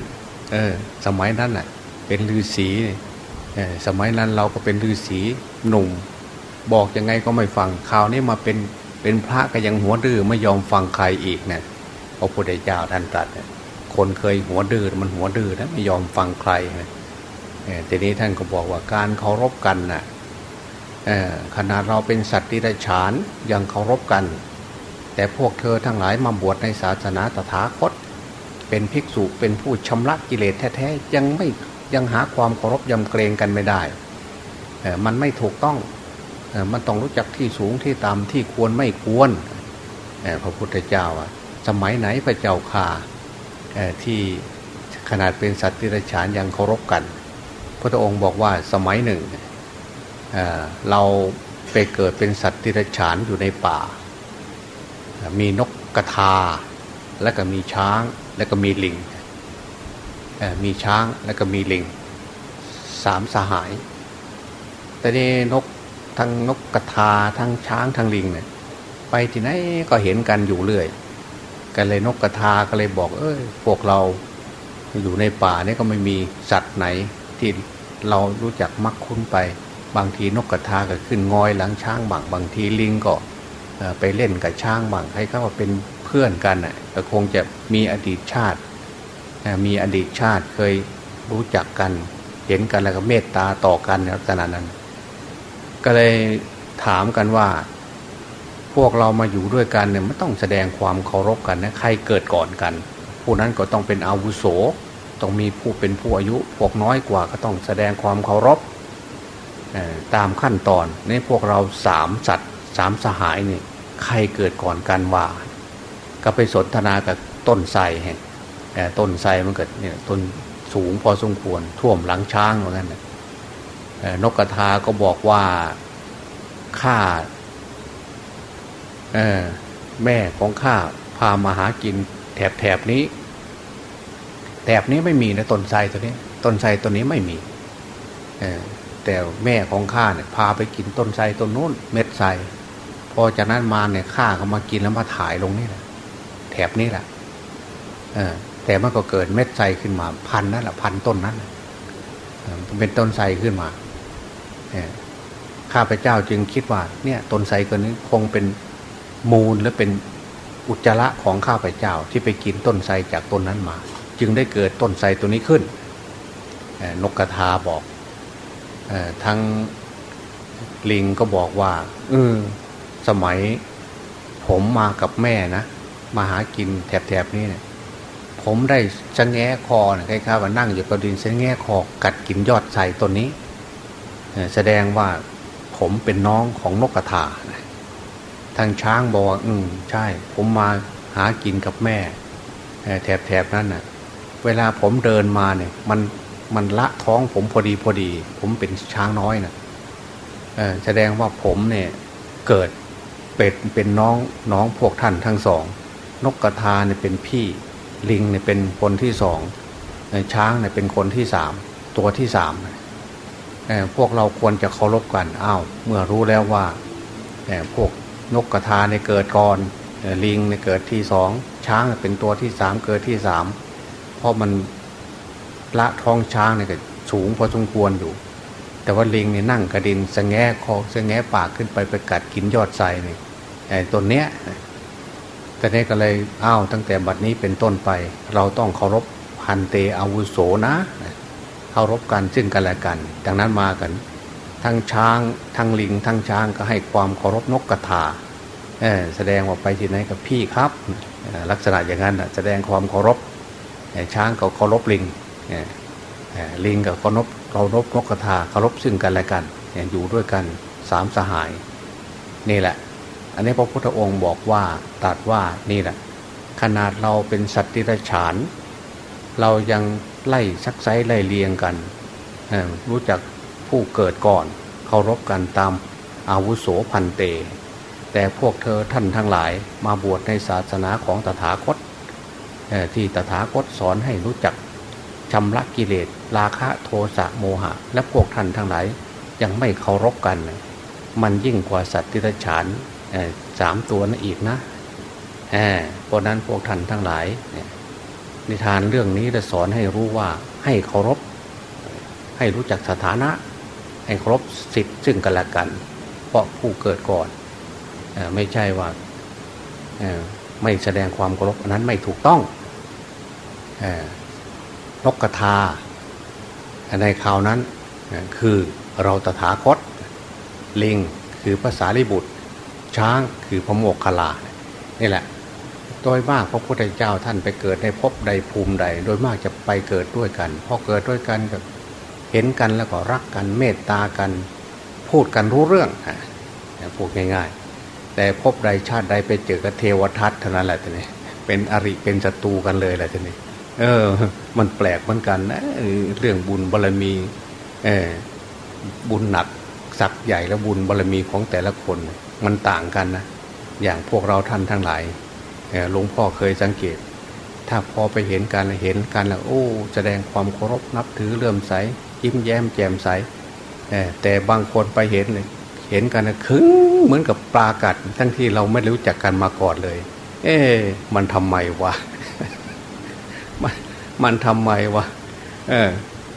เออ สมัยนั้นน่ะ เป็นฤาษีสมัยนั้นเราก็เป็นฤาษีหนุ่ม บอกยังไงก็ไม่ฟังข่าวนี้มาเป็น เป็นพระก็ยังหัวดื้อไม่ยอมฟังใครอีกเนะพระพุทธเจ้าท่านตรัสคนเคยหัวดื้อมันหัวดื้อนะไม่ยอมฟังใครนะทีนี้ท่านก็บอกว่าการเคารพกันนะ่ะขนาดเราเป็นสัตว์ที่ได้ฉานยังเคารพกัน แต่พวกเธอทั้งหลายมาบวชในศาสนาตถาคต เป็นภิกษุเป็นผู้ชำระกิเลสแท้ๆยังไม่ยังหาความเคารพยำเกรงกันไม่ได้ มันไม่ถูกต้อง มันต้องรู้จักที่สูงที่ต่ำที่ควรไม่ควรพระพุทธเจ้าอะสมัยไหนพระเจ้าข่าที่ขนาดเป็นสัตว์ที่ไรฉานยังเคารพกัน พระองค์บอกว่าสมัยหนึ่งเเราไปเกิดเป็นสัตว์ที่ไรฉานอยู่ในป่า มีนกกระทา และก็มีช้างและก็มีลิงมีช้างและก็มีลิงสามสหาย แต่นี่นก ทั้งนกกระทาทั้งช้างทั้งลิงเนี่ยไปที่ไหนก็เห็นกันอยู่เรื่อยกันเลยนกกระทาก็เลยบอก เอ้ยพวกเราอยู่ในป่าเนี่ยก็ไม่มีสัตว์ไหนที่เรารู้จักมักคุ้นไป บางทีนกกระทาก็ขึ้นงอยหลังช้างบางบางทีลิงก็ไปเล่นกับช้างบางให้เขาว่าเป็นเพื่อนกันน่ะก็คงจะมีอดีตชาติ มีอดีตชาติเคยรู้จักกัน เห็นกันแล้วก็เมตตาต่อกันลักษณะนั้น ก็เลยถามกันว่า พวกเรามาอยู่ด้วยกันเนี่ยไม่ต้องแสดงความเคารพกันนะใครเกิดก่อนกัน ผู้นั้นก็ต้องเป็นอาวุโสต้องมีผู้เป็นผู้อายุ พวกน้อยกว่าก็ต้องแสดงความเคารพตามขั้นตอนในพวกเราสามสัตว์สามสหายนี่ใครเกิดก่อนกันว่า ก็ไปสนทนากับต้นไทรแห่งต้นไทรมันเกิดเนี่ยต้นสูงพอสมควรท่วมหลังช้างเหมือนกันน นกกระทาก็บอกว่าข้าแม่ของข้าพามาหากินแถบแถบนี้แถบนี้ไม่มีนะต้นไทรตัวนี้ต้นไทรตัวนี้ไม่มีแต่แม่ของข้าเนี่ยพาไปกินต้นไทรต้นนู้นเม็ดไทรพอจากนั้นมาเนี่ยข้าก็มากินแล้วมาถ่ายลงนี่แหละแถบนี้แหละแต่มันก็เกิดเม็ดไทรขึ้นมาพันนั่นแหละพันต้นนั้นเป็นต้นไทรขึ้นมา ข้าพเจ้าจึงคิดว่า เนี่ยต้นไทรตัวนี้คงเป็นมูลและเป็นอุจจาระของข้าพเจ้าที่ไปกินต้นไทรจากต้นนั้นมา จึงได้เกิดต้นไทรตัวนี้ขึ้นนกกระทาบอกทั้งลิงก็บอกว่าเออสมัยผมมากับแม่นะมาหากินแถบๆนี้เนี่ยผมได้ชะแงะคอนะคล้ายๆว่านั่งอยู่กับดินชะแงะคอกัดกินยอดไทรต้นนี้ แสดงว่าผมเป็นน้องของนกกระทาทางช้างบอกว่าอืมใช่ ผมมาหากินกับแม่แถบๆนั้นน่ะ เวลาผมเดินมาเนี่ย มันมันละท้องผมพอดีพอดี ผมเป็นช้างน้อยนะ่ะแสดงว่าผมเนี่ยเกิดเป็ดเป็นน้องน้องพวกท่านทั้งสอง นกกระทาเนี่ยเป็นพี่ลิงเนี่ยเป็นคนที่สองช้างเนี่ยเป็นคนที่สามตัวที่สาม พวกเราควรจะเคารพกันอ้าวเมื่อรู้แล้วว่าพวกนกกระทาในเกิดก่อนลิงในเกิดที่สองช้างเป็นตัวที่สามเกิดที่สามเพราะมันละท้องช้างเนี่ยก็สูงพอสมควรอยู่ แต่ว่าลิงเนี่ยนั่งกระดินสงแงคอสงแงปากขึ้นไปไปกัดกินยอดไทรเนี่ยไอ้ตัวเนี้ยแต่นี้ก็เลยอ้าวตั้งแต่บัดนี้เป็นต้นไป เราต้องเคารพพันเตอาวุโสนะ เคารพกันซึ่งกันและกัน ดังนั้นมากัน ทั้งช้างทั้งลิง ทั้งช้างก็ให้ความเคารพนกกระทาแสดงว่าไปที่ไหนกับพี่ครับลักษณะอย่างนั้นแสดงความเคารพช้างก็เคารพลิงลิงกับเคารพเคารพนกกระทาเคารพซึ่งกันและกันอยู่ด้วยกันสามสหาย นี่แหละ อันนี้พระพุทธองค์บอกว่าตัดว่านี่แหละ ขนาดเราเป็นสัตว์ที่ไรฉาน เรายัง ไล่ซักไซไล่เลียงกัน รู้จักผู้เกิดก่อนเคารพกันตามอาวุโสพันเต แต่พวกเธอท่านทั้งหลายมาบวชในศาสนาของตถาคตที่ตถาคตสอนให้รู้จักชำระกิเลส ราคะโทสะโมหะ และพวกท่านทั้งหลายยังไม่เคารพกัน มันยิ่งกว่าสัตว์ที่ฉานสามตัวนั่นอีกนะเพราะนั้นพวกท่านทั้งหลายนิ นิทานเรื่องนี้จะสอนให้รู้ว่าให้เคารพ ให้รู้จักสถานะ ให้เคารพสิทธิ์ซึ่งกันและกัน เพราะผู้เกิดก่อนไม่ใช่ว่าไม่แสดงความเคารพอันนั้นไม่ถูกต้องนกกระทาในคราวนั้นคือเราตถาคต ลิงคือภาษาลิบุตร ช้างคือพระโมกขลานี่แหละ โดยมากพระพุทธเจ้าท่านไปเกิดในภพใดภูมิใด โดยมากจะไปเกิดด้วยกันพอเกิดด้วยกันก็เห็นกันแล้วก็รักกันเมตตากัน พูดกันรู้เรื่องพูดง่ายๆ แต่พบใดชาติใดไปเจอกับเทวทัตเท่านั้นแหละทีนี้เป็นอริเป็นศัตรูกันเลยแหละทีนี้เออ มันแปลกเหมือนกันนะเรื่องบุญบารรมี เออบุญหนักสักใหญ่และบุญบารรมีของแต่ละคน มันต่างกันนะอย่างพวกเราท่านทั้งหลาย หลวงพ่อเคยสังเกต ถ้าพอไปเห็นกันเห็นกันแล้วโอ้ แสดงความเคารพนับถือเลื่อมใส ยิ้มแย้มแจ่มใสแต่บางคนไปเห็นเลยเห็นกันคึ้งเหมือนกับปลากัด ทั้งที่เราไม่รู้จักกันมาก่อนเลย เอ๊มันทำไมวะมันทำไมวะเออ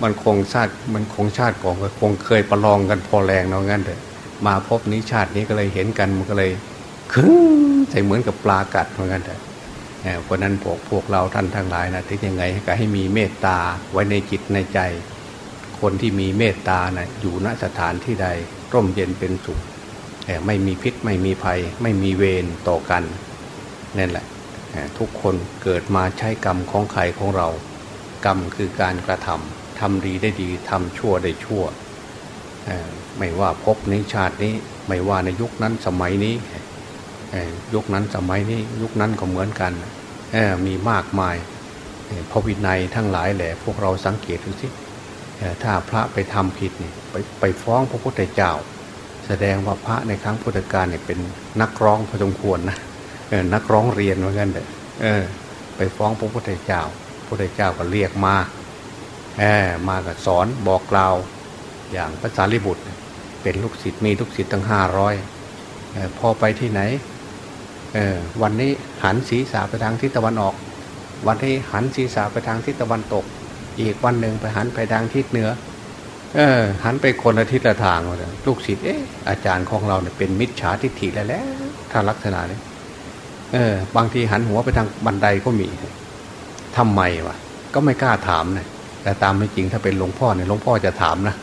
มันคงชาติมันคงชาติก่อนคงเคยประลองกันพอแรงเนาะงั้นเถอะมาพบนี้ชาตินี้ก็เลยเห็นกันมันก็เลย คึ้งใส่เหมือนกับปลากัดเหมือนกันเถอะเพราะนั้นพวกพวกเราท่านทั้งหลายนะที่ยังไงก็ให้มีเมตตาไว้ในจิตในใจ คนที่มีเมตตานะอยู่ณสถานที่ใด ร่มเย็นเป็นสุขไม่มีพิษไม่มีภัย ไม่มีเวรต่อกันนั่นแหละทุกคนเกิดมาใช้กรรมของใครของเรา กรรมคือการกระทำทำดีได้ดีทำชั่วได้ชั่ว ไม่ว่าพบนี้ชาตินี้ไม่ว่าในยุคนั้นสมัยนี้ ยุคนั้นสมัยนี้ยุคนั้นก็เหมือนกันมีมากมายพระวินัยทั้งหลายแหละพวกเราสังเกตดูสิถ้าพระไปทำผิดนี่ไปไปฟ้องพระพุทธเจ้า แสดงว่าพระในครั้งพุทธกาลเนี่ยเป็นนักร้องพอสมควรนะนักร้องเรียนเหมือนกันเลยเออไปฟ้องพระพุทธเจ้าพระพุทธเจ้าก็เรียกมาเอมากับสอนบอกกล่าวอย่างภาษาลิบุตร เป็นลูกศิษย์มีลูกศิษย์ตั้งห้าร้อยพอไปที่ไหน วันนี้หันศีรษะไปทางทิศตะวันออก วันที่หันศีรษะไปทางทิศตะวันตก อีกวันหนึ่งไปหันไปทางทิศเหนือ เออ หันไปคนละทิศละทางเลยลูกศิษย์เอออาจารย์ของเราเนี่ยเป็นมิจฉาทิฏฐิแล้วแหละถ้าลักษณะนี้เออ บางทีหันหัวไปทางบันไดก็มีทำไมวะก็ไม่กล้าถามนะแต่ตามไม่จริงถ้าเป็นหลวงพ่อเนี่ยหลวงพ่อจะถามนะ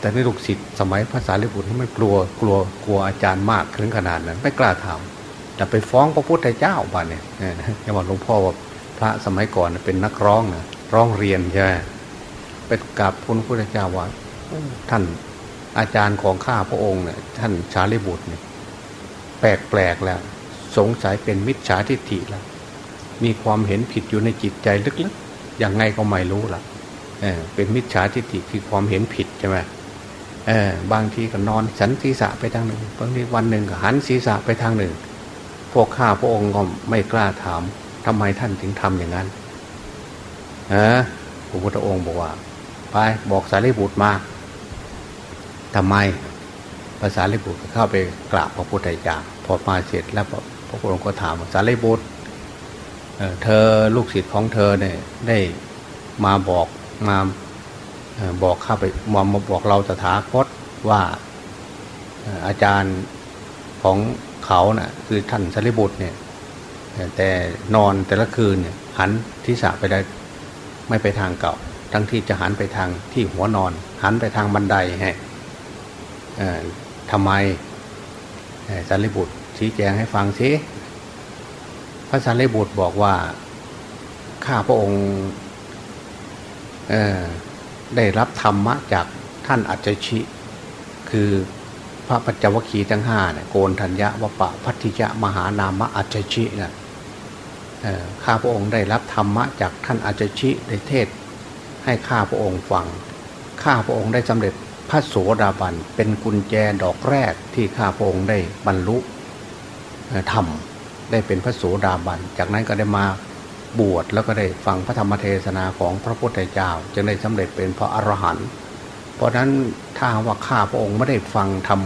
แต่ในลูกศิษย์สมัยภาษาลิบุตรมันกลัวกลัวกลัวอาจารย์มากถึงขนาดนั้นไม่กล้าถาม แต่ไปฟ้องพระพุทธเจ้าบ้านเนี่ยยังบอกหลวงพ่อว่าพระสมัยก่อนเป็นนักร้องนะร้องเรียนใช่ไหมไปกราบพระพุทธเจ้าว่าท่านอาจารย์ของข้าพระองค์เนี่ยท่านชาลิบุตรเนี่ยแปลกแปลกแล้ว สงสัยเป็นมิจฉาทิฏฐิแล้ว มีความเห็นผิดอยู่ในจิตใจลึกๆอยังไงก็ไม่รู้ล่ะเออเป็นมิจฉาทิฏฐิคือความเห็นผิดใช่ไหมเออบางทีก็นอนสันศีรษะไปทางหนึ่งบางทีวันหนึ่งก็หันศีรษะไปทางหนึ่ง พวกข้าพระองค์ก็ไม่กล้าถามทำไมท่านถึงทำอย่างนั้นเออพระพุทธองค์บอกว่า ไปบอกสารีบุตรมาทำไมภาษาลิบุตรเข้าไปกราบพระพุทธเจ้าพอมาเสร็จแล้วพระพุทธองค์ก็ถามสารีบุตรเธอลูกศิษย์ของเธอเนี่ยได้มาบอกมาบอกข้าไปมามาบอกเราตถาคตว่าอาจารย์ของ เขานะ่ะคือท่านสารีบุตรเนี่ยแต่นอนแต่ละคืนเนี่ยหันทิศไปได้ไม่ไปทางเก่า ทั้งที่จะหันไปทางที่หัวนอน หันไปทางบันไดให้ทำไมสารีบุตรชี้แจงให้ฟังซิพระสารีบุตรบอกว่าข้าพระองค์ได้รับธรรมะจากท่านอัจฉริคือ พระปัจจวัคคีทั้งห้าเนี่ยโกนธัญญะวปะพัทธิยะมหานามะอัจฉรินะข้าพระองค์ได้รับธรรมะจากท่านอัจฉริได้เทศ ให้ข้าพระองค์ฟัง ข้าพระองค์ได้สำเร็จพระโสดาบันเป็นกุญแจดอกแรกที่ข้าพระองค์ได้บรรลุธรรมได้เป็นพระโสดาบัน จากนั้นก็ได้มาบวชแล้วก็ได้ฟังพระธรรมเทศนาของพระพุทธเจ้าจึงได้สำเร็จเป็นพระอรหันต์ เพราะนั้นถ้าว่าข้าพระองค์ไม่ได้ฟังธรรม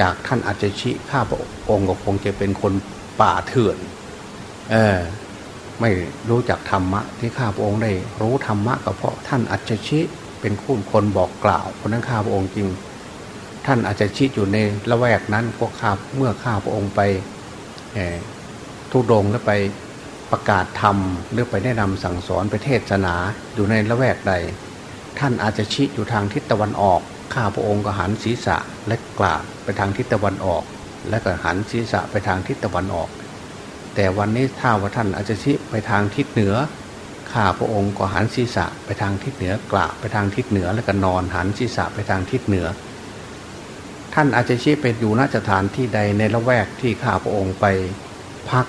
จากท่านอาจชิข้าพระองค์ก็คงจะเป็นคนป่าเถื่อนเออไม่รู้จักธรรมะที่ข้าพระองค์ได้รู้ธรรมะก็เพราะท่านอาจชิเป็นคู่คนบอกกล่าวเพราะนั้นข้าพระองค์จริง ท่านอาจจะชิอยู่ในละแวกนั้นพวกข้าเมื่อข้าพระองค์ไปทุดงแล้วไปประกาศธรรมหรือไปแนะนำสั่งสอนไปเทศนาอยู่ในละแวกใด ท่านอาจจะชี้อยู่ทางทิศตะวันออก ข้าพระองค์ก็หันศีรษะและกล่าวไปทางทิศตะวันออก และก็หันศีรษะไปทางทิศตะวันออก แต่วันนี้ถ้าว่าท่านอาจจะชี้ไปทางทิศเหนือ ข้าพระองค์ก็หันศีรษะไปทางทิศเหนือกล่าวไปทางทิศเหนือ แล้วก็นอนหันศีรษะไปทางทิศเหนือ ท่านอาจจะชี้ไปอยู่นสถานที่ใดในละแวกที่ข้าพระองค์ไปพัก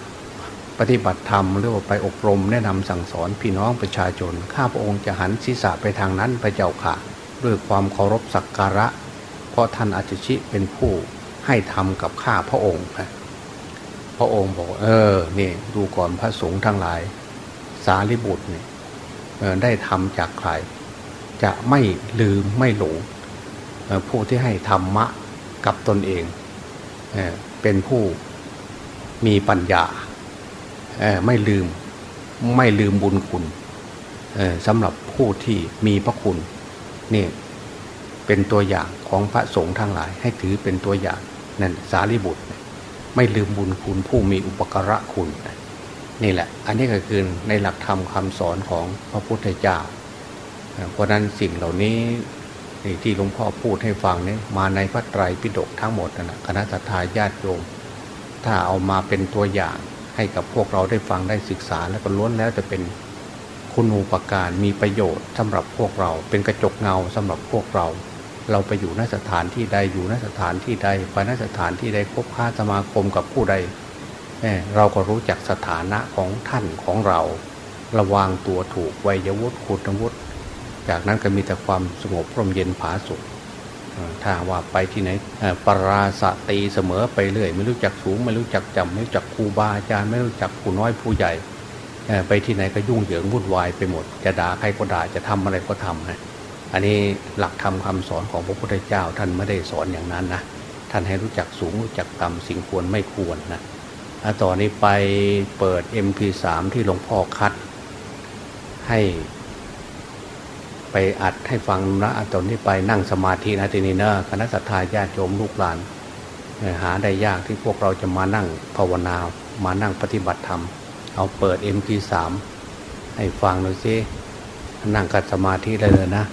ปฏิบัติธรรมหรือว่าไปอบรมแนะนำสั่งสอนพี่น้องประชาชน ข้าพระองค์จะหันศีรษะไปทางนั้นไปเจ้าค่ะ ด้วยความเคารพสักการะ เพราะท่านอาจชิเป็นผู้ให้ทำกับข้าพระองค์พระองค์บอกเออนี่ดูก่อนพระสงฆ์ทั้งหลาย สารีบุตรเนี่ยได้ทำจากใคร จะไม่ลืมไม่หลงผู้ที่ให้ธรรมะกับตนเอง เป็นผู้มีปัญญา ไม่ลืมไม่ลืมบุญคุณสำหรับผู้ที่มีพระคุณนี่เป็นตัวอย่างของพระสงฆ์ทั้งหลาย ให้ถือเป็นตัวอย่างนั่นสารีบุตร ไม่ลืมบุญคุณผู้มีอุปการะคุณ นี่แหละ อันนี้ก็คือในหลักธรรมคำสอนของพระพุทธเจ้า เพราะนั้นสิ่งเหล่านี้ที่หลวงพ่อพูดให้ฟังนี่มาในพระไตรปิฎกทั้งหมดนะคณะทาญาติโยมถ้าเอามาเป็นตัวอย่าง ให้กับพวกเราได้ฟังได้ศึกษาแล้วก็ล้วนแล้วจะเป็นคุณูปการมีประโยชน์สำหรับพวกเรา เป็นกระจกเงาสำหรับพวกเรา เราไปอยู่นสถานที่ใดอยู่นสถานที่ใดไปนสถานที่ใดคบค้าสมาคมกับผู้ใดเราก็รู้จักสถานะของท่านของเรา ระวางตัวถูกวัยวุฒิคุณวุฒิจากนั้นก็มีแต่ความสงบพรมเย็นผาสุข ถ้าว่าไปที่ไหนปราสตีเสมอไปเรื่อยไม่รู้จักสูง ไม่รู้จักจำไม่รู้จักครูบาอาจารย์ไม่รู้จักผู้น้อยผู้ใหญ่ไปที่ไหนก็ยุ่งเหยิงวุ่นวายไปหมด จะด่าใครก็ด่าจะทำอะไรก็ทำนะอันนี้หลักธรรมคาสอนของพระพุทธเจ้าท่านไม่ได้สอนอย่างนั้นนะท่านให้รู้จักสูงรู้จักต่ำสิ่งควรไม่ควรนะต่อนนี้ไปเปิด MP3 ที่หลวงพ่อคัด ให้ ไปอัดให้ฟังนะตอนที่ไปนั่งสมาธินะทีนี้เนอะคณะสัตยาญาติโยมลูกหลาน หาได้ยากที่พวกเราจะมานั่งภาวนา มานั่งปฏิบัติธรรม เอาเปิด MP3 ให้ฟังหน่อยสินั่งกัดสมาธิเลยนะ